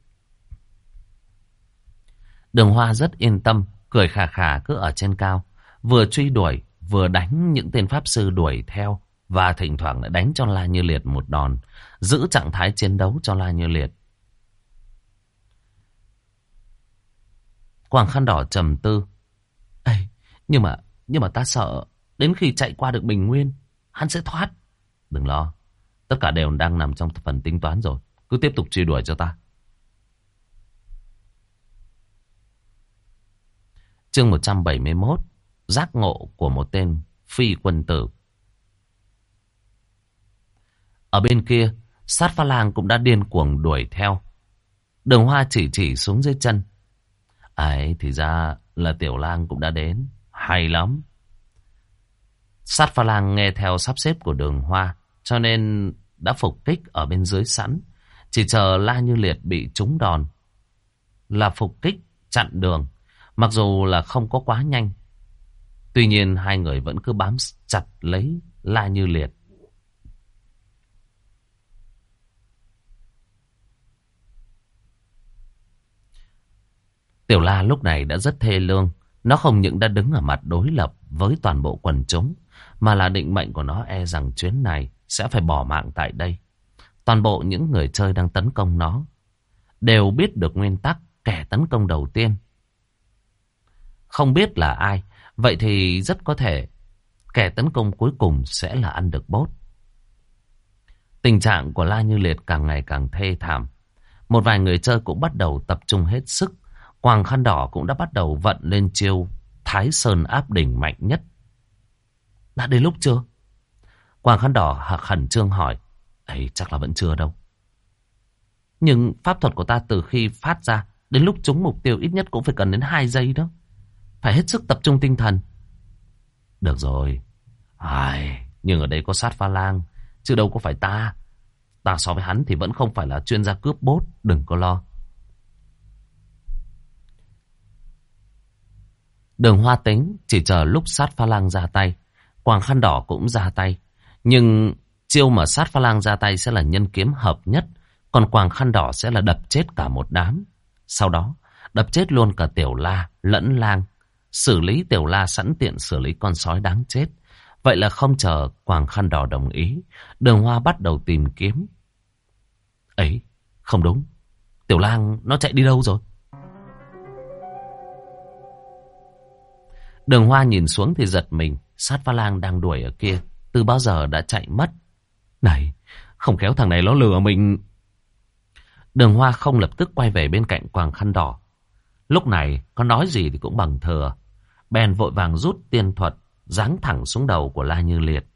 Đường Hoa rất yên tâm, cười khà khà cứ ở trên cao. Vừa truy đuổi, vừa đánh những tên pháp sư đuổi theo. Và thỉnh thoảng lại đánh cho La Như Liệt một đòn. Giữ trạng thái chiến đấu cho La Như Liệt. Quảng khăn đỏ trầm tư. Ê, nhưng mà, nhưng mà ta sợ, đến khi chạy qua được Bình Nguyên, hắn sẽ thoát. Đừng lo, tất cả đều đang nằm trong phần tính toán rồi. Cứ tiếp tục truy đuổi cho ta. Chương 171 Giác ngộ của một tên phi quân tử. Ở bên kia, Sát pha lang cũng đã điên cuồng đuổi theo. Đường hoa chỉ chỉ xuống dưới chân. Ấy, thì ra là tiểu lang cũng đã đến. Hay lắm. Sát pha lang nghe theo sắp xếp của đường hoa, Cho nên đã phục kích ở bên dưới sẵn. Chỉ chờ La Như Liệt bị trúng đòn Là phục kích chặn đường, Mặc dù là không có quá nhanh. Tuy nhiên hai người vẫn cứ bám chặt lấy La Như Liệt. Tiểu La lúc này đã rất thê lương. Nó không những đã đứng ở mặt đối lập với toàn bộ quần chúng, mà là định mệnh của nó e rằng chuyến này sẽ phải bỏ mạng tại đây. Toàn bộ những người chơi đang tấn công nó đều biết được nguyên tắc kẻ tấn công đầu tiên không biết là ai. Vậy thì rất có thể kẻ tấn công cuối cùng sẽ là ăn được bốt. Tình trạng của La Như Liệt càng ngày càng thê thảm. Một vài người chơi cũng bắt đầu tập trung hết sức. Quàng khăn đỏ cũng đã bắt đầu vận lên chiêu Thái Sơn áp đỉnh mạnh nhất. Đã đến lúc chưa? Quàng khăn đỏ khẩn trương hỏi. ấy, chắc là vẫn chưa đâu. Nhưng pháp thuật của ta từ khi phát ra đến lúc trúng mục tiêu ít nhất cũng phải cần đến 2 giây đó. Phải hết sức tập trung tinh thần. Được rồi. Ai, nhưng ở đây có sát pha lang. Chứ đâu có phải ta. Ta so với hắn thì vẫn không phải là chuyên gia cướp bốt. Đừng có lo. Đường hoa tính chỉ chờ lúc sát pha lang ra tay. Quàng khăn đỏ cũng ra tay. Nhưng chiêu mà sát pha lang ra tay sẽ là nhân kiếm hợp nhất. Còn quàng khăn đỏ sẽ là đập chết cả một đám. Sau đó, đập chết luôn cả tiểu la lẫn lang Xử lý tiểu la sẵn tiện xử lý con sói đáng chết. Vậy là không chờ Quàng Khăn Đỏ đồng ý. Đường Hoa bắt đầu tìm kiếm. Ấy, không đúng. Tiểu lang nó chạy đi đâu rồi? Đường hoa nhìn xuống thì giật mình. Sát pha lang đang đuổi ở kia. Từ bao giờ đã chạy mất. Này, không khéo thằng này nó lừa mình. Đường hoa không lập tức quay về bên cạnh quàng khăn đỏ. Lúc này, có nói gì thì cũng bằng thừa. Bèn vội vàng rút tiên thuật, giáng thẳng xuống đầu của La Như Liệt.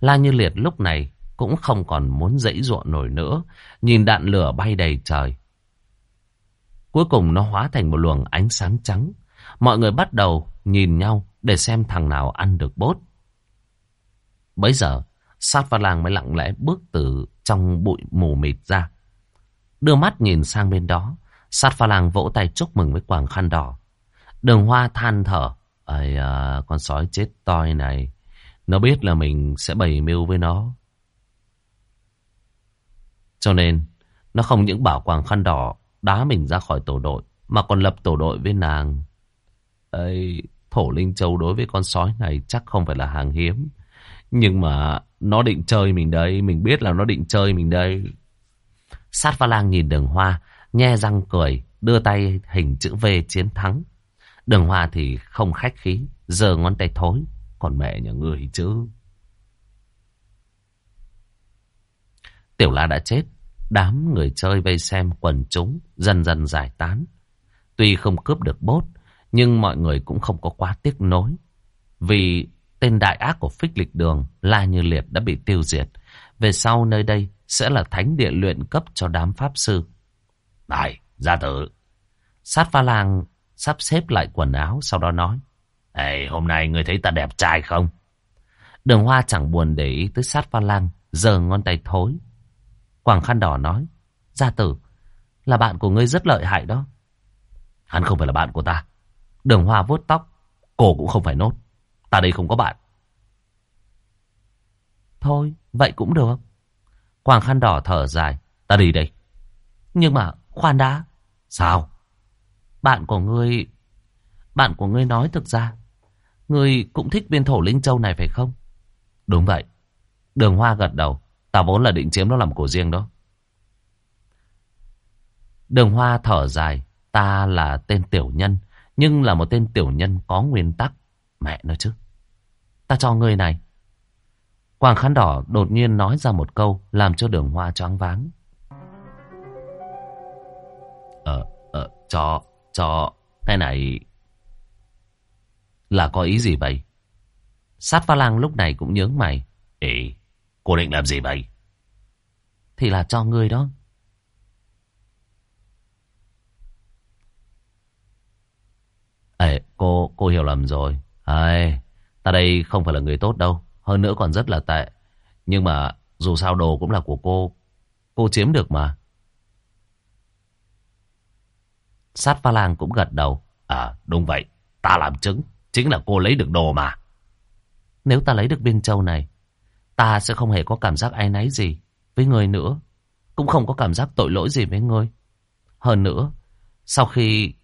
La Như Liệt lúc này cũng không còn muốn dãy ruộng nổi nữa, nhìn đạn lửa bay đầy trời. Cuối cùng nó hóa thành một luồng ánh sáng trắng. Mọi người bắt đầu nhìn nhau để xem thằng nào ăn được bốt. Bấy giờ, sát pha lang mới lặng lẽ bước từ trong bụi mù mịt ra. Đưa mắt nhìn sang bên đó, sát pha lang vỗ tay chúc mừng với quàng khăn đỏ. Đường hoa than thở, Ây à, con sói chết toi này, nó biết là mình sẽ bày mưu với nó. Cho nên, nó không những bảo quàng khăn đỏ đá mình ra khỏi tổ đội, mà còn lập tổ đội với nàng. Ây, thổ linh châu đối với con sói này chắc không phải là hàng hiếm. Nhưng mà nó định chơi mình đây, mình biết là nó định chơi mình đây. Sát pha lang nhìn đường hoa, nhe răng cười, đưa tay hình chữ V chiến thắng. Đường hoa thì không khách khí, giờ ngón tay thối, còn mẹ nhà người chứ. Tiểu la đã chết, đám người chơi vây xem quần chúng dần dần giải tán. Tuy không cướp được bốt, nhưng mọi người cũng không có quá tiếc nối. Vì tên đại ác của phích lịch đường La Như Liệt đã bị tiêu diệt. Về sau nơi đây sẽ là thánh địa luyện cấp cho đám pháp sư. Này, gia tử. Sát pha lang sắp xếp lại quần áo sau đó nói. Ê, hôm nay ngươi thấy ta đẹp trai không? Đường hoa chẳng buồn để ý tới sát pha lang, giờ ngón tay thối. Quảng khăn đỏ nói. Gia tử, là bạn của ngươi rất lợi hại đó. Hắn không phải là bạn của ta. Đường hoa vuốt tóc, cổ cũng không phải nốt. Ta đây không có bạn. Thôi, vậy cũng được. Quảng khăn đỏ thở dài. Ta đi đây. Nhưng mà, khoan đã. Sao? Bạn của ngươi... Bạn của ngươi nói thực ra, ngươi cũng thích viên thổ linh châu này phải không? Đúng vậy. Đường Hoa gật đầu. Ta vốn là định chiếm nó làm của riêng đó. Đường Hoa thở dài. Ta là tên tiểu nhân, nhưng là một tên tiểu nhân có nguyên tắc. Mẹ nói chứ. Ta cho ngươi này. quang khăn đỏ đột nhiên nói ra một câu làm cho đường hoa choáng váng. Ờ, ờ, cho, cho, cái này là có ý gì vậy? Sát pha lang lúc này cũng nhướng mày. Ê, cô định làm gì vậy? Thì là cho ngươi đó. Ê, cô, cô hiểu lầm rồi. Ê, ta đây không phải là người tốt đâu. Hơn nữa còn rất là tệ. Nhưng mà dù sao đồ cũng là của cô. Cô chiếm được mà. Sát pha lang cũng gật đầu. À đúng vậy. Ta làm chứng. Chính là cô lấy được đồ mà. Nếu ta lấy được biên châu này. Ta sẽ không hề có cảm giác ai náy gì với người nữa. Cũng không có cảm giác tội lỗi gì với người. Hơn nữa. Sau khi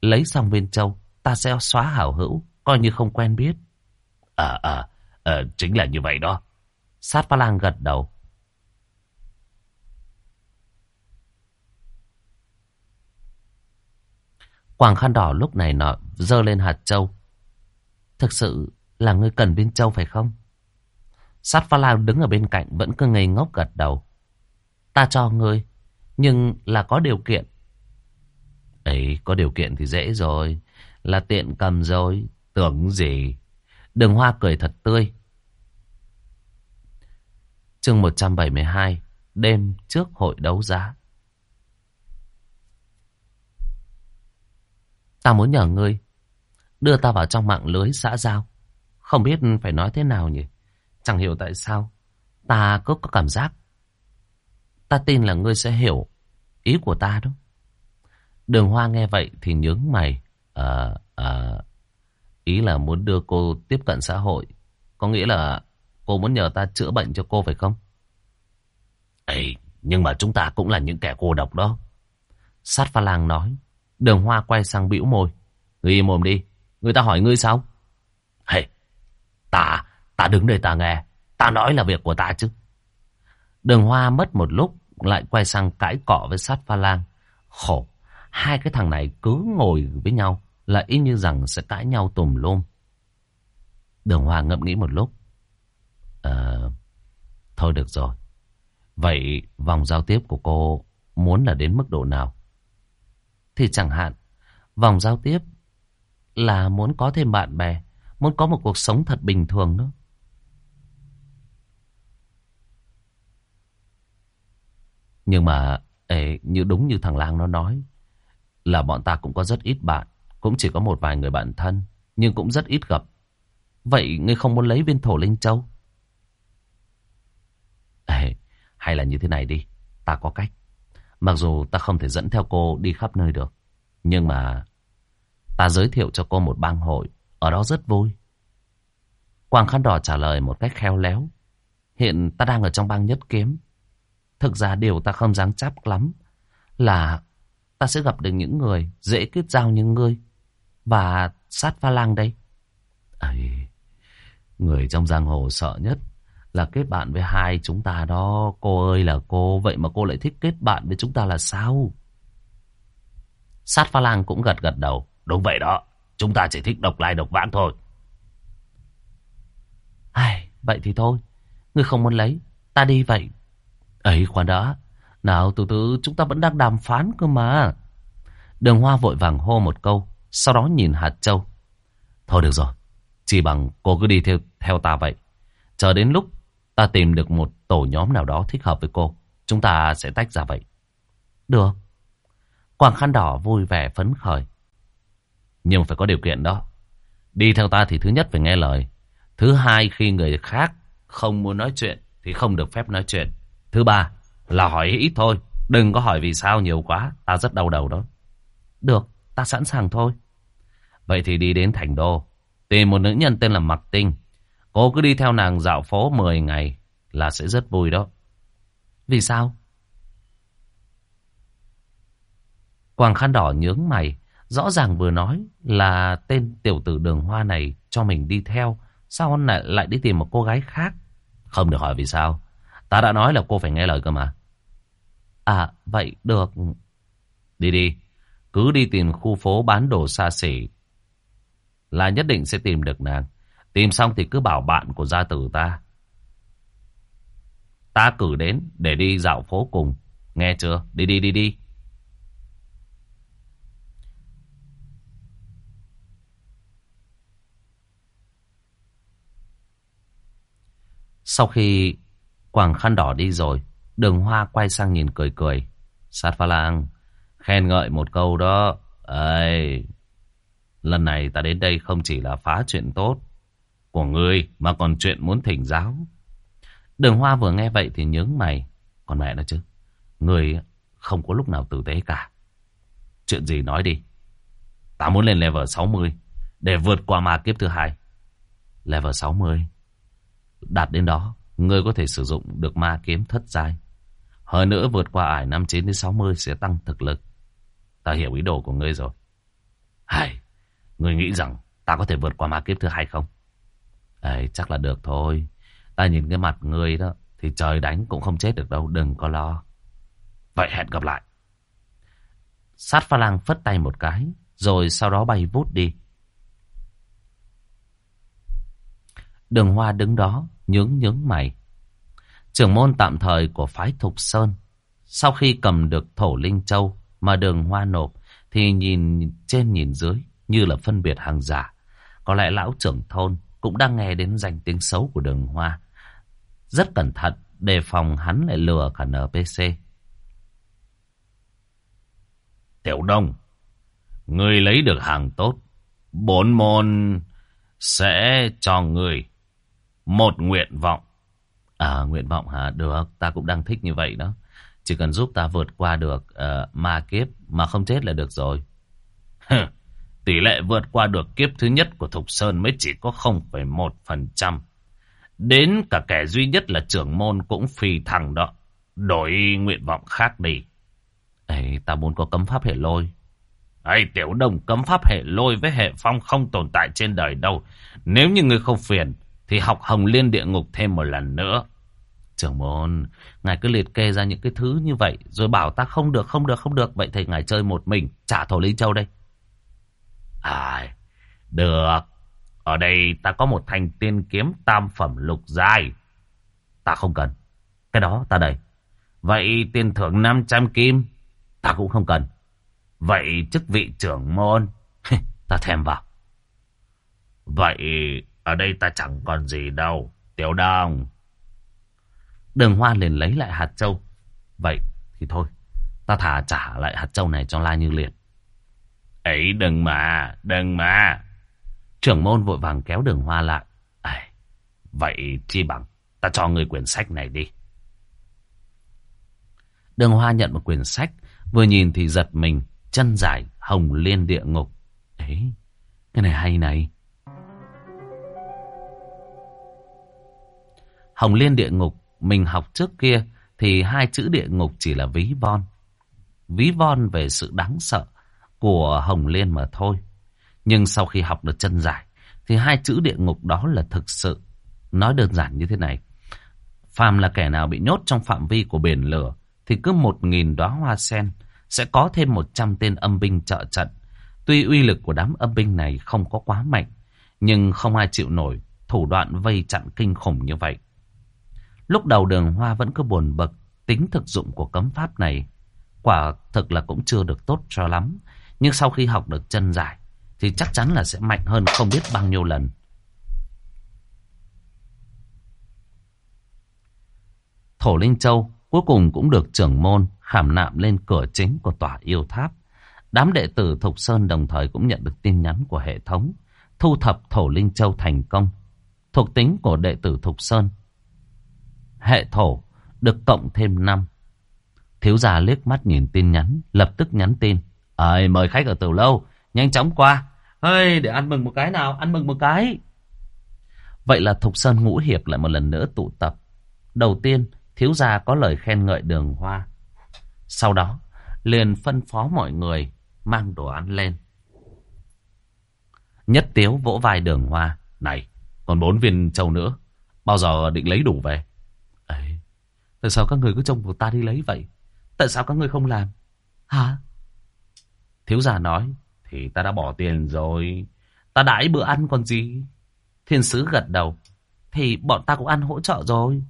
lấy xong viên châu. Ta sẽ xóa hảo hữu. Coi như không quen biết. À à. à chính là như vậy đó. Sát pha lang gật đầu. Quảng khăn đỏ lúc này nọ dơ lên hạt châu. Thực sự là ngươi cần viên châu phải không? Sát pha lao đứng ở bên cạnh vẫn cứ ngây ngốc gật đầu. Ta cho ngươi, nhưng là có điều kiện. Ấy, có điều kiện thì dễ rồi. Là tiện cầm rồi, tưởng gì. Đường hoa cười thật tươi. Chương 172, đêm trước hội đấu giá. Ta muốn nhờ ngươi đưa ta vào trong mạng lưới xã giao. Không biết phải nói thế nào nhỉ? Chẳng hiểu tại sao. Ta cứ có cảm giác. Ta tin là ngươi sẽ hiểu ý của ta đó. Đường Hoa nghe vậy thì nhướng mày. À, à, ý là muốn đưa cô tiếp cận xã hội. Có nghĩa là cô muốn nhờ ta chữa bệnh cho cô phải không? Ê, nhưng mà chúng ta cũng là những kẻ cô độc đó. Sát pha lang nói. Đường Hoa quay sang bĩu môi. Ngươi im mồm đi. Người ta hỏi ngươi sao? Hey, ta, ta đứng đây ta nghe. Ta nói là việc của ta chứ. Đường Hoa mất một lúc lại quay sang cãi cọ với sát pha lang. Khổ, hai cái thằng này cứ ngồi với nhau là y như rằng sẽ cãi nhau tùm lum. Đường Hoa ngẫm nghĩ một lúc. Ờ, thôi được rồi. Vậy vòng giao tiếp của cô muốn là đến mức độ nào? Thì chẳng hạn, vòng giao tiếp là muốn có thêm bạn bè, muốn có một cuộc sống thật bình thường đó. Nhưng mà ấy, như đúng như thằng Lang nó nói là bọn ta cũng có rất ít bạn, cũng chỉ có một vài người bạn thân, nhưng cũng rất ít gặp. Vậy ngươi không muốn lấy viên thổ linh châu? Ê, hay là như thế này đi, ta có cách. Mặc dù ta không thể dẫn theo cô đi khắp nơi được, nhưng mà ta giới thiệu cho cô một bang hội, ở đó rất vui. Quang khăn đỏ trả lời một cách khéo léo. Hiện ta đang ở trong bang nhất kiếm. Thực ra điều ta không dám chấp lắm là ta sẽ gặp được những người dễ kết giao như ngươi và sát pha lang đây. Ấy, người trong giang hồ sợ nhất là kết bạn với hai chúng ta đó. Cô ơi là cô, vậy mà cô lại thích kết bạn với chúng ta là sao? Sát pha lang cũng gật gật đầu. Đúng vậy đó, chúng ta chỉ thích độc lai độc vãng thôi. Ai, vậy thì thôi, ngươi không muốn lấy, ta đi vậy. Ấy khoan đã, nào từ từ chúng ta vẫn đang đàm phán cơ mà. Đường Hoa vội vàng hô một câu, sau đó nhìn hạt châu. Thôi được rồi, chỉ bằng cô cứ đi theo, theo ta vậy. Chờ đến lúc ta tìm được một tổ nhóm nào đó thích hợp với cô, chúng ta sẽ tách ra vậy. Được. Quảng khăn đỏ vui vẻ phấn khởi. Nhưng phải có điều kiện đó. Đi theo ta thì thứ nhất phải nghe lời. Thứ hai khi người khác không muốn nói chuyện thì không được phép nói chuyện. Thứ ba là hỏi ít thôi. Đừng có hỏi vì sao nhiều quá. Ta rất đau đầu đó. Được, ta sẵn sàng thôi. Vậy thì đi đến thành đô. Tìm một nữ nhân tên là Mặc Tinh. Cô cứ đi theo nàng dạo phố 10 ngày là sẽ rất vui đó. Vì sao? Quang khăn đỏ nhướng mày. Rõ ràng vừa nói là tên tiểu tử đường hoa này cho mình đi theo. Sao anh lại, lại đi tìm một cô gái khác? Không được hỏi vì sao. Ta đã nói là cô phải nghe lời cơ mà. À, vậy được. Đi đi. Cứ đi tìm khu phố bán đồ xa xỉ. Là nhất định sẽ tìm được nàng. Tìm xong thì cứ bảo bạn của gia tử ta. Ta cử đến để đi dạo phố cùng. Nghe chưa? Đi đi đi đi. Sau khi quàng khăn đỏ đi rồi, đường hoa quay sang nhìn cười cười. Sát pha lang, khen ngợi một câu đó. Ê, lần này ta đến đây không chỉ là phá chuyện tốt của ngươi, mà còn chuyện muốn thỉnh giáo. Đường hoa vừa nghe vậy thì nhướng mày. Còn mẹ nó chứ, ngươi không có lúc nào tử tế cả. Chuyện gì nói đi. Ta muốn lên level 60 để vượt qua ma kiếp thứ hai. Level 60. Đạt đến đó, ngươi có thể sử dụng được ma kiếm thất giai. Hơn nữa vượt qua ải 59 đến 60 sẽ tăng thực lực. Ta hiểu ý đồ của ngươi rồi. Hay, ngươi nghĩ rằng ta có thể vượt qua ma kiếp thứ hai không? Đấy, chắc là được thôi. Ta nhìn cái mặt ngươi đó, thì trời đánh cũng không chết được đâu, đừng có lo. Vậy hẹn gặp lại. Sát pha lang phất tay một cái, rồi sau đó bay vút đi. Đường Hoa đứng đó, nhướng nhướng mày. Trưởng môn tạm thời của phái Thục Sơn. Sau khi cầm được thổ linh châu mà đường Hoa nộp, thì nhìn trên nhìn dưới như là phân biệt hàng giả. Có lẽ lão trưởng thôn cũng đang nghe đến danh tiếng xấu của đường Hoa. Rất cẩn thận, đề phòng hắn lại lừa cả NPC. Tiểu Đông, người lấy được hàng tốt. Bốn môn sẽ cho người một nguyện vọng. À, nguyện vọng hả? Được, ta cũng đang thích như vậy đó. Chỉ cần giúp ta vượt qua được uh, ma kiếp mà không chết là được rồi. Tỷ lệ vượt qua được kiếp thứ nhất của Thục Sơn mới chỉ có 0,1%. Đến cả kẻ duy nhất là trưởng môn cũng phi thẳng đó. Đổi nguyện vọng khác đi. Ê, ta muốn có cấm pháp hệ lôi. Ê, tiểu đồng cấm pháp hệ lôi với hệ phong không tồn tại trên đời đâu. Nếu như người không phiền, thì học Hồng Liên Địa Ngục thêm một lần nữa. Trưởng môn, ngài cứ liệt kê ra những cái thứ như vậy, rồi bảo ta không được, không được, không được. Vậy thì ngài chơi một mình, trả thổ lý Châu đây. À, được. Ở đây ta có một thanh tiên kiếm tam phẩm lục giai. Ta không cần. Cái đó ta đầy. Vậy tiền thưởng 500 kim. Ta cũng không cần. Vậy chức vị trưởng môn. ta thèm vào. Vậy ở đây ta chẳng còn gì đâu. Tiểu đồng. Đường hoa liền lấy lại hạt châu. Vậy thì thôi. Ta thả trả lại hạt châu này cho La Như Liệt. Ấy đừng mà, đừng mà. Trưởng môn vội vàng kéo đường hoa lại. À, vậy chi bằng ta cho người quyển sách này đi. Đường hoa nhận một quyển sách. Vừa nhìn thì giật mình. Chân dài hồng liên địa ngục. Ấy, cái này hay này. Hồng liên địa ngục mình học trước kia thì hai chữ địa ngục chỉ là ví von. Ví von về sự đáng sợ của Hồng Liên mà thôi. Nhưng sau khi học được chân giải thì hai chữ địa ngục đó là thực sự. Nói đơn giản như thế này. Phàm là kẻ nào bị nhốt trong phạm vi của biển lửa thì cứ một nghìn đóa hoa sen sẽ có thêm một trăm tên âm binh trợ trận. Tuy uy lực của đám âm binh này không có quá mạnh, nhưng không ai chịu nổi thủ đoạn vây chặn kinh khủng như vậy. Lúc đầu đường hoa vẫn cứ buồn bực tính thực dụng của cấm pháp này. Quả thực là cũng chưa được tốt cho lắm. Nhưng sau khi học được chân giải thì chắc chắn là sẽ mạnh hơn không biết bao nhiêu lần. Thổ Linh Châu cuối cùng cũng được trưởng môn khảm nạm lên cửa chính của tòa yêu tháp. Đám đệ tử Thục Sơn đồng thời cũng nhận được tin nhắn của hệ thống thu thập Thổ Linh Châu thành công. Thuộc tính của đệ tử Thục Sơn hệ thổ được cộng thêm năm. Thiếu gia liếc mắt nhìn tin nhắn, lập tức nhắn tin. Ơi, mời khách ở từ lâu, nhanh chóng qua. Ơi, để ăn mừng một cái nào, ăn mừng một cái. Vậy là Thục Sơn Ngũ Hiệp lại một lần nữa tụ tập. Đầu tiên, thiếu gia có lời khen ngợi đường hoa. Sau đó, liền phân phó mọi người mang đồ ăn lên. Nhất tiếu vỗ vai đường hoa. Này, còn bốn viên châu nữa. Bao giờ định lấy đủ về? Ấy, tại sao các người cứ trông của ta đi lấy vậy? Tại sao các người không làm? Hả? Thiếu gia nói, thì ta đã bỏ tiền rồi. Ta đãi bữa ăn còn gì? Thiên sứ gật đầu. Thì bọn ta cũng ăn hỗ trợ rồi.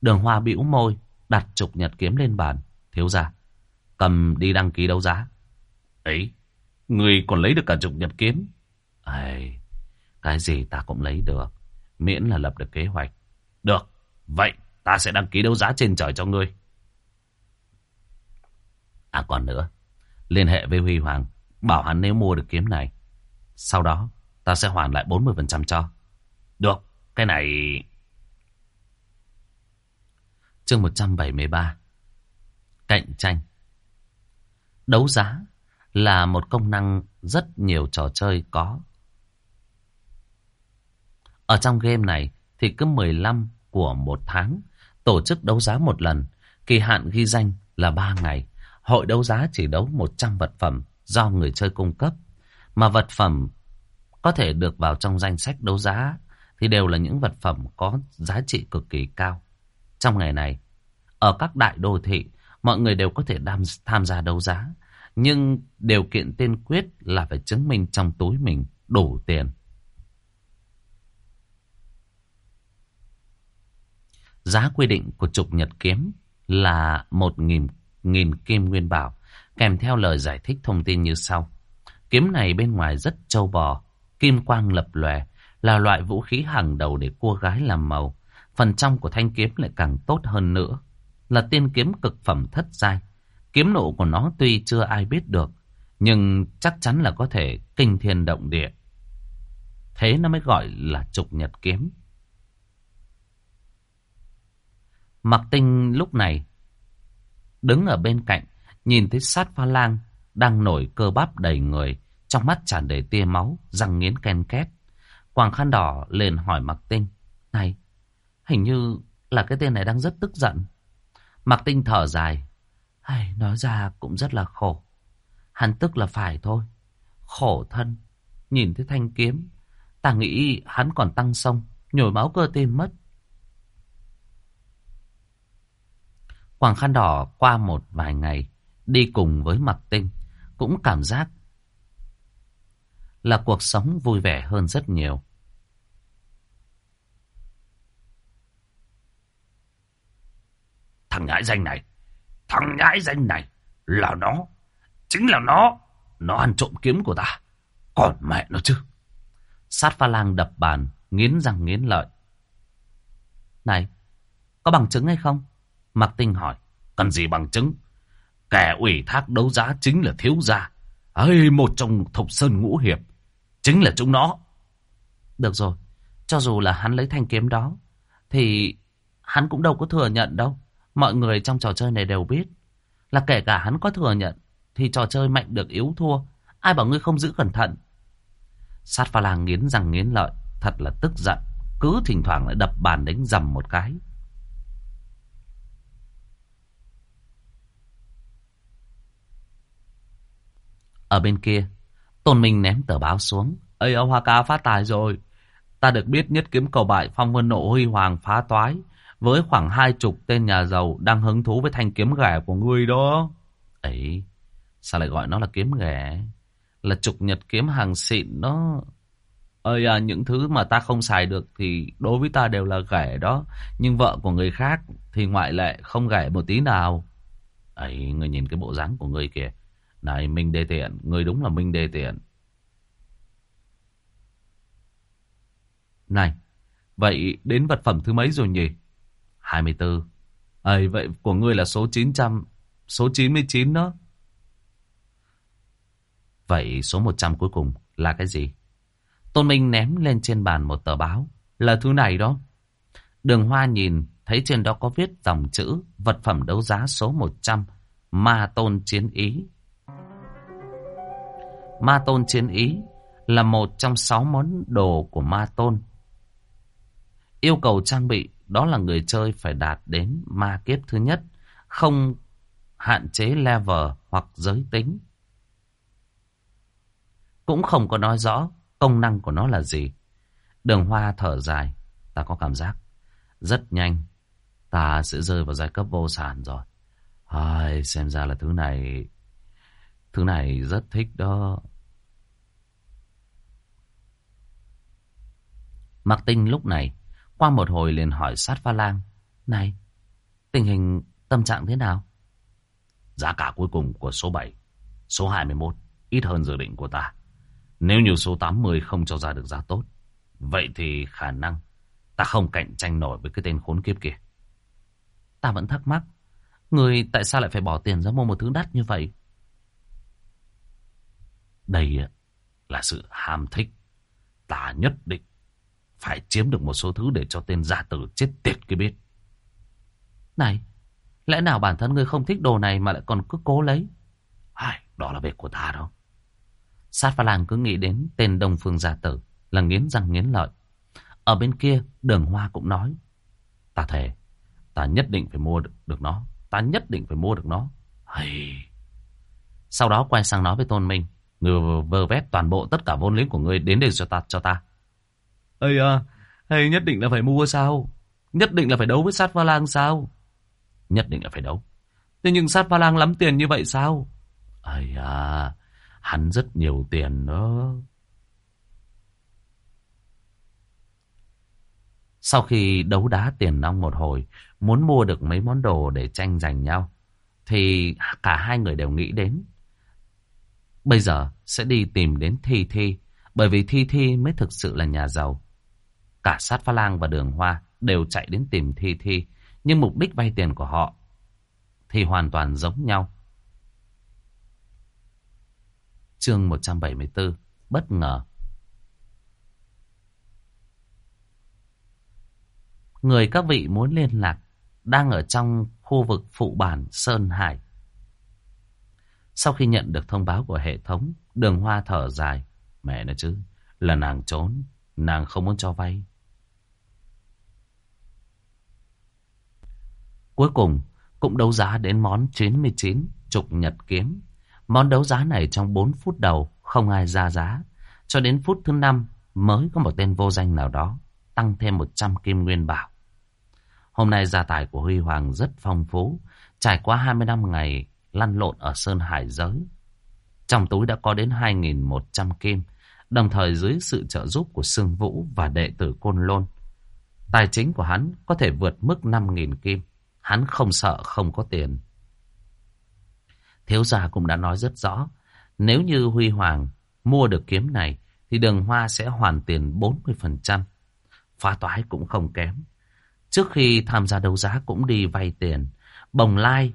Đường hoa bĩu môi, đặt trục nhật kiếm lên bàn. Thiếu gia, cầm đi đăng ký đấu giá. Ấy, người còn lấy được cả trục nhật kiếm. Ấy, cái gì ta cũng lấy được. Miễn là lập được kế hoạch. Được, vậy ta sẽ đăng ký đấu giá trên trời cho ngươi. À còn nữa, liên hệ với Huy Hoàng, bảo hắn nếu mua được kiếm này. Sau đó, ta sẽ hoàn lại 40% cho. Được, cái này... Chương 173 Cạnh tranh Đấu giá là một công năng rất nhiều trò chơi có. Ở trong game này thì cứ 15 của một tháng tổ chức đấu giá một lần. Kỳ hạn ghi danh là 3 ngày. Hội đấu giá chỉ đấu 100 vật phẩm do người chơi cung cấp. Mà vật phẩm có thể được vào trong danh sách đấu giá thì đều là những vật phẩm có giá trị cực kỳ cao. Trong ngày này, ở các đại đô thị, mọi người đều có thể đam, tham gia đấu giá. Nhưng điều kiện tiên quyết là phải chứng minh trong túi mình đủ tiền. Giá quy định của trục nhật kiếm là một nghìn, kim nguyên bảo, kèm theo lời giải thích thông tin như sau. Kiếm này bên ngoài rất trâu bò, kim quang lập lòe, là loại vũ khí hàng đầu để cua gái làm màu. Phần trong của thanh kiếm lại càng tốt hơn nữa, là tiên kiếm cực phẩm thất giai. Kiếm nộ của nó tuy chưa ai biết được, nhưng chắc chắn là có thể kinh thiên động địa. Thế nó mới gọi là trục nhật kiếm. Mặc tinh lúc này đứng ở bên cạnh, nhìn thấy sát pha lang đang nổi cơ bắp đầy người, trong mắt tràn đầy tia máu, răng nghiến ken két. Quàng khăn đỏ liền hỏi Mặc tinh, này, hình như là cái tên này đang rất tức giận. Mặc tinh thở dài, Ai, nói ra cũng rất là khổ. Hắn tức là phải thôi. Khổ thân, nhìn thấy thanh kiếm, ta nghĩ hắn còn tăng sông, nhồi máu cơ tim mất. Quảng khăn đỏ qua một vài ngày đi cùng với mặc tinh cũng cảm giác là cuộc sống vui vẻ hơn rất nhiều. Thằng nhãi danh này, thằng nhãi danh này là nó, chính là nó, nó ăn trộm kiếm của ta, còn mẹ nó chứ. Sát pha lang đập bàn, nghiến răng nghiến lợi. Này, có bằng chứng hay không? Mạc Tinh hỏi. Cần gì bằng chứng? Kẻ ủy thác đấu giá chính là thiếu gia. ấy một trong thục sơn ngũ hiệp. Chính là chúng nó. Được rồi, cho dù là hắn lấy thanh kiếm đó, thì hắn cũng đâu có thừa nhận đâu. Mọi người trong trò chơi này đều biết. Là kể cả hắn có thừa nhận, thì trò chơi mạnh được yếu thua. Ai bảo ngươi không giữ cẩn thận. Sát pha làng nghiến răng nghiến lợi, thật là tức giận. Cứ thỉnh thoảng lại đập bàn đánh dầm một cái. Ở bên kia, Tôn Minh ném tờ báo xuống. Ây ông Hoa Ca phát tài rồi. Ta được biết nhất kiếm cầu bại phong vân nộ huy hoàng phá toái. Với khoảng hai chục tên nhà giàu đang hứng thú với thanh kiếm ghẻ của ngươi đó. Ấy, sao lại gọi nó là kiếm ghẻ? Là trục nhật kiếm hàng xịn đó. Ơi à, những thứ mà ta không xài được thì đối với ta đều là ghẻ đó. Nhưng vợ của người khác thì ngoại lệ không ghẻ một tí nào. Ấy, người nhìn cái bộ dáng của người kìa. Này Minh Đê Tiện, người đúng là Minh Đê Tiện. Này, vậy đến vật phẩm thứ mấy rồi nhỉ? 24. Ây, vậy của ngươi là số 900, số 99 đó. Vậy số 100 cuối cùng là cái gì? Tôn Minh ném lên trên bàn một tờ báo. Là thứ này đó. Đường Hoa nhìn thấy trên đó có viết dòng chữ vật phẩm đấu giá số 100 Ma Tôn Chiến Ý Ma Tôn Chiến Ý là một trong sáu món đồ của Ma Tôn. Yêu cầu trang bị đó là người chơi phải đạt đến ma kiếp thứ nhất, không hạn chế level hoặc giới tính. Cũng không có nói rõ công năng của nó là gì. Đường hoa thở dài, ta có cảm giác rất nhanh ta sẽ rơi vào giai cấp vô sản rồi. Ai, xem ra là thứ này thứ này rất thích đó. Mạc Tinh lúc này, qua một hồi liền hỏi sát pha lang. Này, tình hình tâm trạng thế nào? Giá cả cuối cùng của số 7, số 21, ít hơn dự định của ta. Nếu như số 80 không cho ra được giá tốt, vậy thì khả năng ta không cạnh tranh nổi với cái tên khốn kiếp kia. Ta vẫn thắc mắc, người tại sao lại phải bỏ tiền ra mua một thứ đắt như vậy? Đây là sự ham thích. Ta nhất định phải chiếm được một số thứ để cho tên gia tử chết tiệt kia biết. Này, lẽ nào bản thân ngươi không thích đồ này mà lại còn cứ cố lấy? Ai, đó là việc của ta đâu. Sát pha lang cứ nghĩ đến tên Đông Phương gia tử là nghiến răng nghiến lợi. Ở bên kia, đường hoa cũng nói. Ta thề, ta nhất định phải mua được, được nó. Ta nhất định phải mua được nó. Hay... Sau đó quay sang nói với Tôn Minh. Người vơ vét toàn bộ tất cả vốn liếng của ngươi đến đây cho ta. Cho ta. Ây à, hay nhất định là phải mua sao? Nhất định là phải đấu với sát pha lang sao? Nhất định là phải đấu. Thế nhưng sát pha lang lắm tiền như vậy sao? Ây à, hắn rất nhiều tiền đó. Sau khi đấu đá tiền nong một hồi, muốn mua được mấy món đồ để tranh giành nhau, thì cả hai người đều nghĩ đến. Bây giờ sẽ đi tìm đến Thi Thi, bởi vì Thi Thi mới thực sự là nhà giàu. Cả sát pha lang và đường hoa đều chạy đến tìm Thi Thi. Nhưng mục đích vay tiền của họ thì hoàn toàn giống nhau. Chương 174 Bất ngờ Người các vị muốn liên lạc đang ở trong khu vực phụ bản Sơn Hải. Sau khi nhận được thông báo của hệ thống, đường hoa thở dài. Mẹ nó chứ, là nàng trốn, nàng không muốn cho vay. Cuối cùng cũng đấu giá đến món 99 trục nhật kiếm. Món đấu giá này trong 4 phút đầu không ai ra giá. Cho đến phút thứ 5 mới có một tên vô danh nào đó tăng thêm 100 kim nguyên bảo. Hôm nay gia tài của Huy Hoàng rất phong phú. Trải qua 20 năm ngày lăn lộn ở Sơn Hải giới. Trong túi đã có đến 2.100 kim. Đồng thời dưới sự trợ giúp của Sương Vũ và đệ tử Côn Lôn, tài chính của hắn có thể vượt mức 5.000 kim. Hắn không sợ không có tiền. Thiếu gia cũng đã nói rất rõ, nếu như Huy Hoàng mua được kiếm này, thì đường hoa sẽ hoàn tiền 40%. Phá toái cũng không kém. Trước khi tham gia đấu giá cũng đi vay tiền. Bồng lai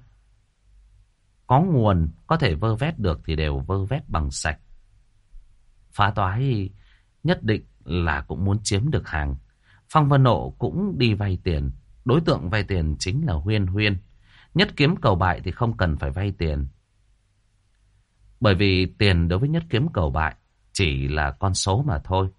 có nguồn có thể vơ vét được thì đều vơ vét bằng sạch. Phá toái nhất định là cũng muốn chiếm được hàng. Phong Vân Nộ cũng đi vay tiền. Đối tượng vay tiền chính là Huyên Huyên. Nhất kiếm cầu bại thì không cần phải vay tiền. Bởi vì tiền đối với nhất kiếm cầu bại chỉ là con số mà thôi.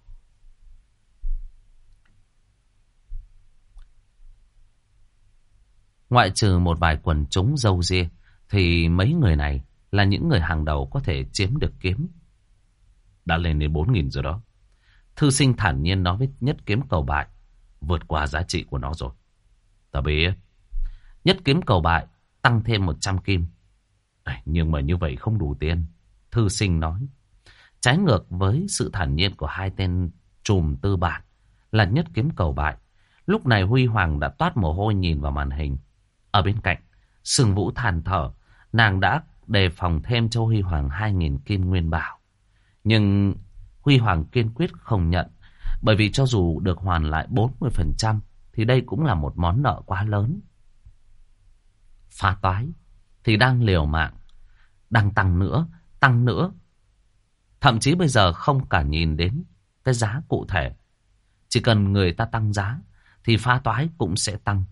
Ngoại trừ một vài quần chúng dâu ria, thì mấy người này là những người hàng đầu có thể chiếm được kiếm. Đã lên đến 4.000 rồi đó. Thư sinh thản nhiên nói với nhất kiếm cầu bại, vượt qua giá trị của nó rồi. Ta biết, nhất kiếm cầu bại tăng thêm 100 kim. Nhưng mà như vậy không đủ tiền. Thư sinh nói. Trái ngược với sự thản nhiên của hai tên trùm tư bản là nhất kiếm cầu bại. Lúc này Huy Hoàng đã toát mồ hôi nhìn vào màn hình. Ở bên cạnh, Sương Vũ than thở, nàng đã đề phòng thêm cho Huy Hoàng 2.000 kim nguyên bảo. Nhưng Huy Hoàng kiên quyết không nhận, bởi vì cho dù được hoàn lại 40%, thì đây cũng là một món nợ quá lớn. Phá toái, thì đang liều mạng, đang tăng nữa, tăng nữa. Thậm chí bây giờ không cả nhìn đến cái giá cụ thể. Chỉ cần người ta tăng giá, thì phá toái cũng sẽ tăng.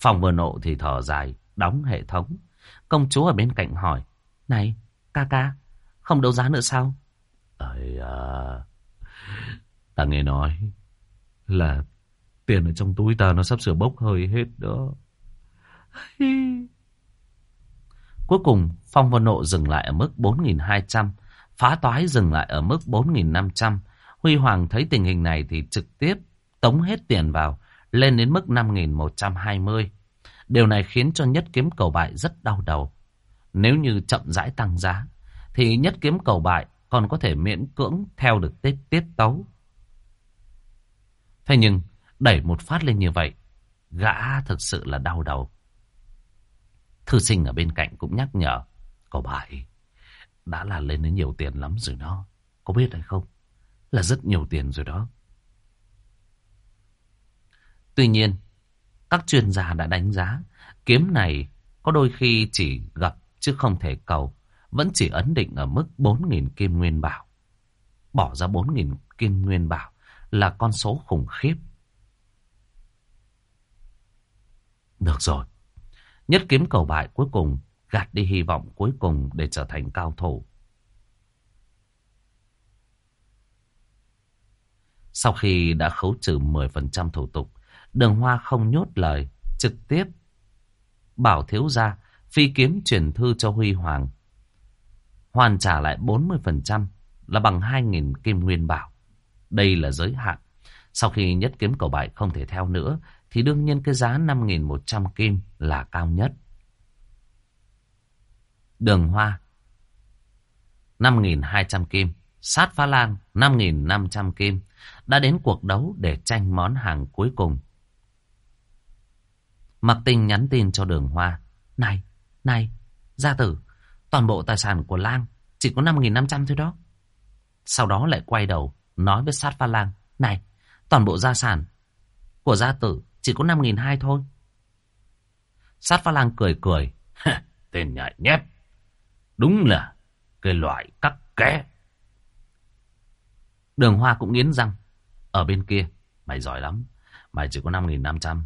Phòng vừa nộ thì thở dài, đóng hệ thống. Công chúa ở bên cạnh hỏi, Này, ca ca, không đấu giá nữa sao? Ây à, ta nghe nói là tiền ở trong túi ta nó sắp sửa bốc hơi hết đó. Cuối cùng, Phong Vân Nộ dừng lại ở mức 4.200, phá toái dừng lại ở mức 4.500. Huy Hoàng thấy tình hình này thì trực tiếp tống hết tiền vào, lên đến mức 5.120. Điều này khiến cho nhất kiếm cầu bại rất đau đầu. Nếu như chậm rãi tăng giá, thì nhất kiếm cầu bại còn có thể miễn cưỡng theo được tiết tiết tấu. Thế nhưng, đẩy một phát lên như vậy, gã thực sự là đau đầu. Thư sinh ở bên cạnh cũng nhắc nhở, cầu bại đã là lên đến nhiều tiền lắm rồi đó. Có biết hay không? Là rất nhiều tiền rồi đó. Tuy nhiên, các chuyên gia đã đánh giá kiếm này có đôi khi chỉ gặp chứ không thể cầu. Vẫn chỉ ấn định ở mức 4.000 kim nguyên bảo. Bỏ ra 4.000 kim nguyên bảo là con số khủng khiếp. Được rồi. Nhất kiếm cầu bại cuối cùng gạt đi hy vọng cuối cùng để trở thành cao thủ. Sau khi đã khấu trừ 10% thủ tục, Đường Hoa không nhốt lời, trực tiếp bảo thiếu gia phi kiếm truyền thư cho Huy Hoàng. Hoàn trả lại 40% là bằng 2.000 kim nguyên bảo. Đây là giới hạn. Sau khi nhất kiếm cầu bại không thể theo nữa, thì đương nhiên cái giá 5.100 kim là cao nhất. Đường Hoa 5.200 kim, sát phá lang 5.500 kim, đã đến cuộc đấu để tranh món hàng cuối cùng. Mặc tình nhắn tin cho đường hoa. Này, này, gia tử, toàn bộ tài sản của lang chỉ có 5.500 thôi đó. Sau đó lại quay đầu, nói với sát pha lang. Này, toàn bộ gia sản của gia tử chỉ có 5.200 thôi. Sát pha lang cười cười. Tên nhại nhép. Đúng là cái loại cắt ké. Đường hoa cũng nghiến răng. Ở bên kia, mày giỏi lắm. Mày chỉ có 5.500.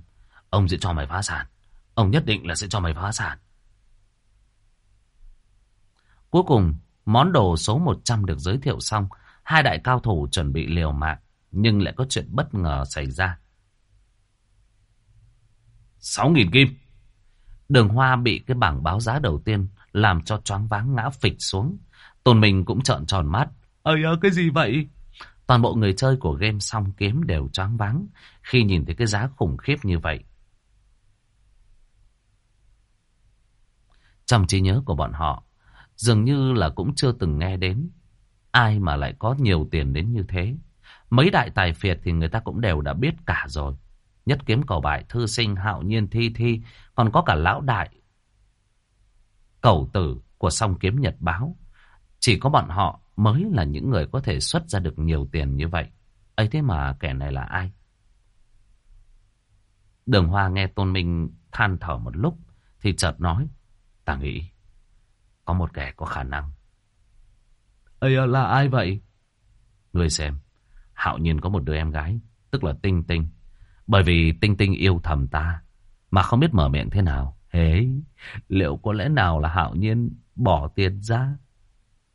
Ông sẽ cho mày phá sản. Ông nhất định là sẽ cho mày phá sản. Cuối cùng, món đồ số 100 được giới thiệu xong. Hai đại cao thủ chuẩn bị liều mạng. Nhưng lại có chuyện bất ngờ xảy ra. 6.000 kim. Đường Hoa bị cái bảng báo giá đầu tiên làm cho choáng váng ngã phịch xuống. Tôn mình cũng trợn tròn mắt. Ây à, cái gì vậy? Toàn bộ người chơi của game song kiếm đều choáng váng khi nhìn thấy cái giá khủng khiếp như vậy. Trong trí nhớ của bọn họ, dường như là cũng chưa từng nghe đến Ai mà lại có nhiều tiền đến như thế. Mấy đại tài phiệt thì người ta cũng đều đã biết cả rồi. Nhất kiếm cầu bại, thư sinh, hạo nhiên, thi thi. Còn có cả lão đại. Cầu tử của song kiếm nhật báo. Chỉ có bọn họ mới là những người có thể xuất ra được nhiều tiền như vậy. ấy thế mà kẻ này là ai? Đường Hoa nghe Tôn Minh than thở một lúc thì chợt nói. Ta nghĩ có một kẻ có khả năng. Ây là ai vậy? Người xem. Hạo nhiên có một đứa em gái. Tức là Tinh Tinh. Bởi vì Tinh Tinh yêu thầm ta. Mà không biết mở miệng thế nào. Hế, liệu có lẽ nào là Hạo nhiên bỏ tiền ra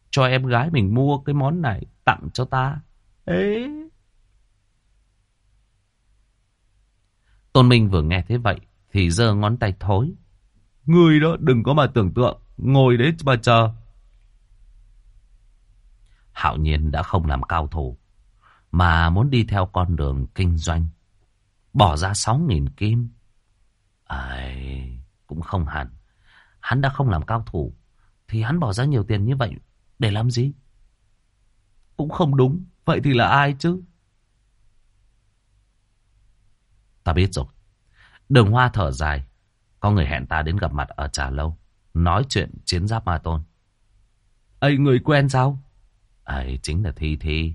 cho em gái mình mua cái món này tặng cho ta. Ê. Tôn Minh vừa nghe thế vậy thì giơ ngón tay thối. Người đó đừng có mà tưởng tượng, ngồi đấy mà chờ. Hạo nhiên đã không làm cao thủ, mà muốn đi theo con đường kinh doanh. Bỏ ra sáu nghìn kim. Ấy, cũng không hẳn. Hắn đã không làm cao thủ, thì hắn bỏ ra nhiều tiền như vậy để làm gì? Cũng không đúng. Vậy thì là ai chứ? Ta biết rồi. Đường hoa thở dài. Có người hẹn ta đến gặp mặt ở trà lâu. Nói chuyện chiến giáp ma tôn. Ây người quen sao? Ấy chính là Thi Thi.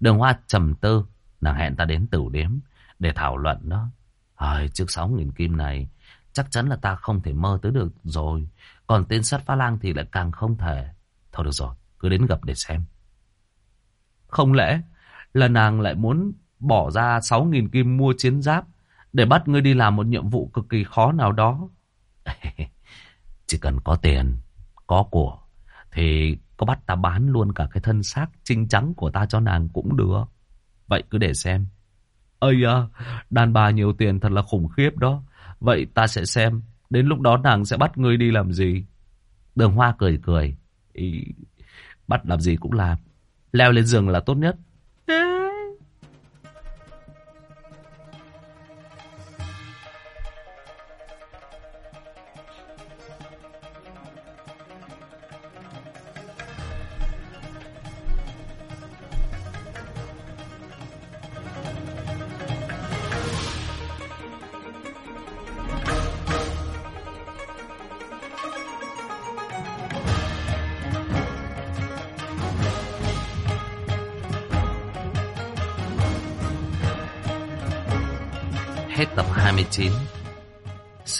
Đường hoa trầm tư. Nàng hẹn ta đến tử điếm. Để thảo luận đó. Ai, trước sáu nghìn kim này. Chắc chắn là ta không thể mơ tới được rồi. Còn tên sắt phá lang thì lại càng không thể. Thôi được rồi, cứ đến gặp để xem. Không lẽ là nàng lại muốn bỏ ra 6.000 kim mua chiến giáp để bắt ngươi đi làm một nhiệm vụ cực kỳ khó nào đó? Chỉ cần có tiền, có của, thì có bắt ta bán luôn cả cái thân xác trinh trắng của ta cho nàng cũng được. Vậy cứ để xem. Ây à, đàn bà nhiều tiền thật là khủng khiếp đó. Vậy ta sẽ xem, đến lúc đó nàng sẽ bắt ngươi đi làm gì? Đường Hoa cười cười. Ý, bắt làm gì cũng làm. Leo lên giường là tốt nhất. Hết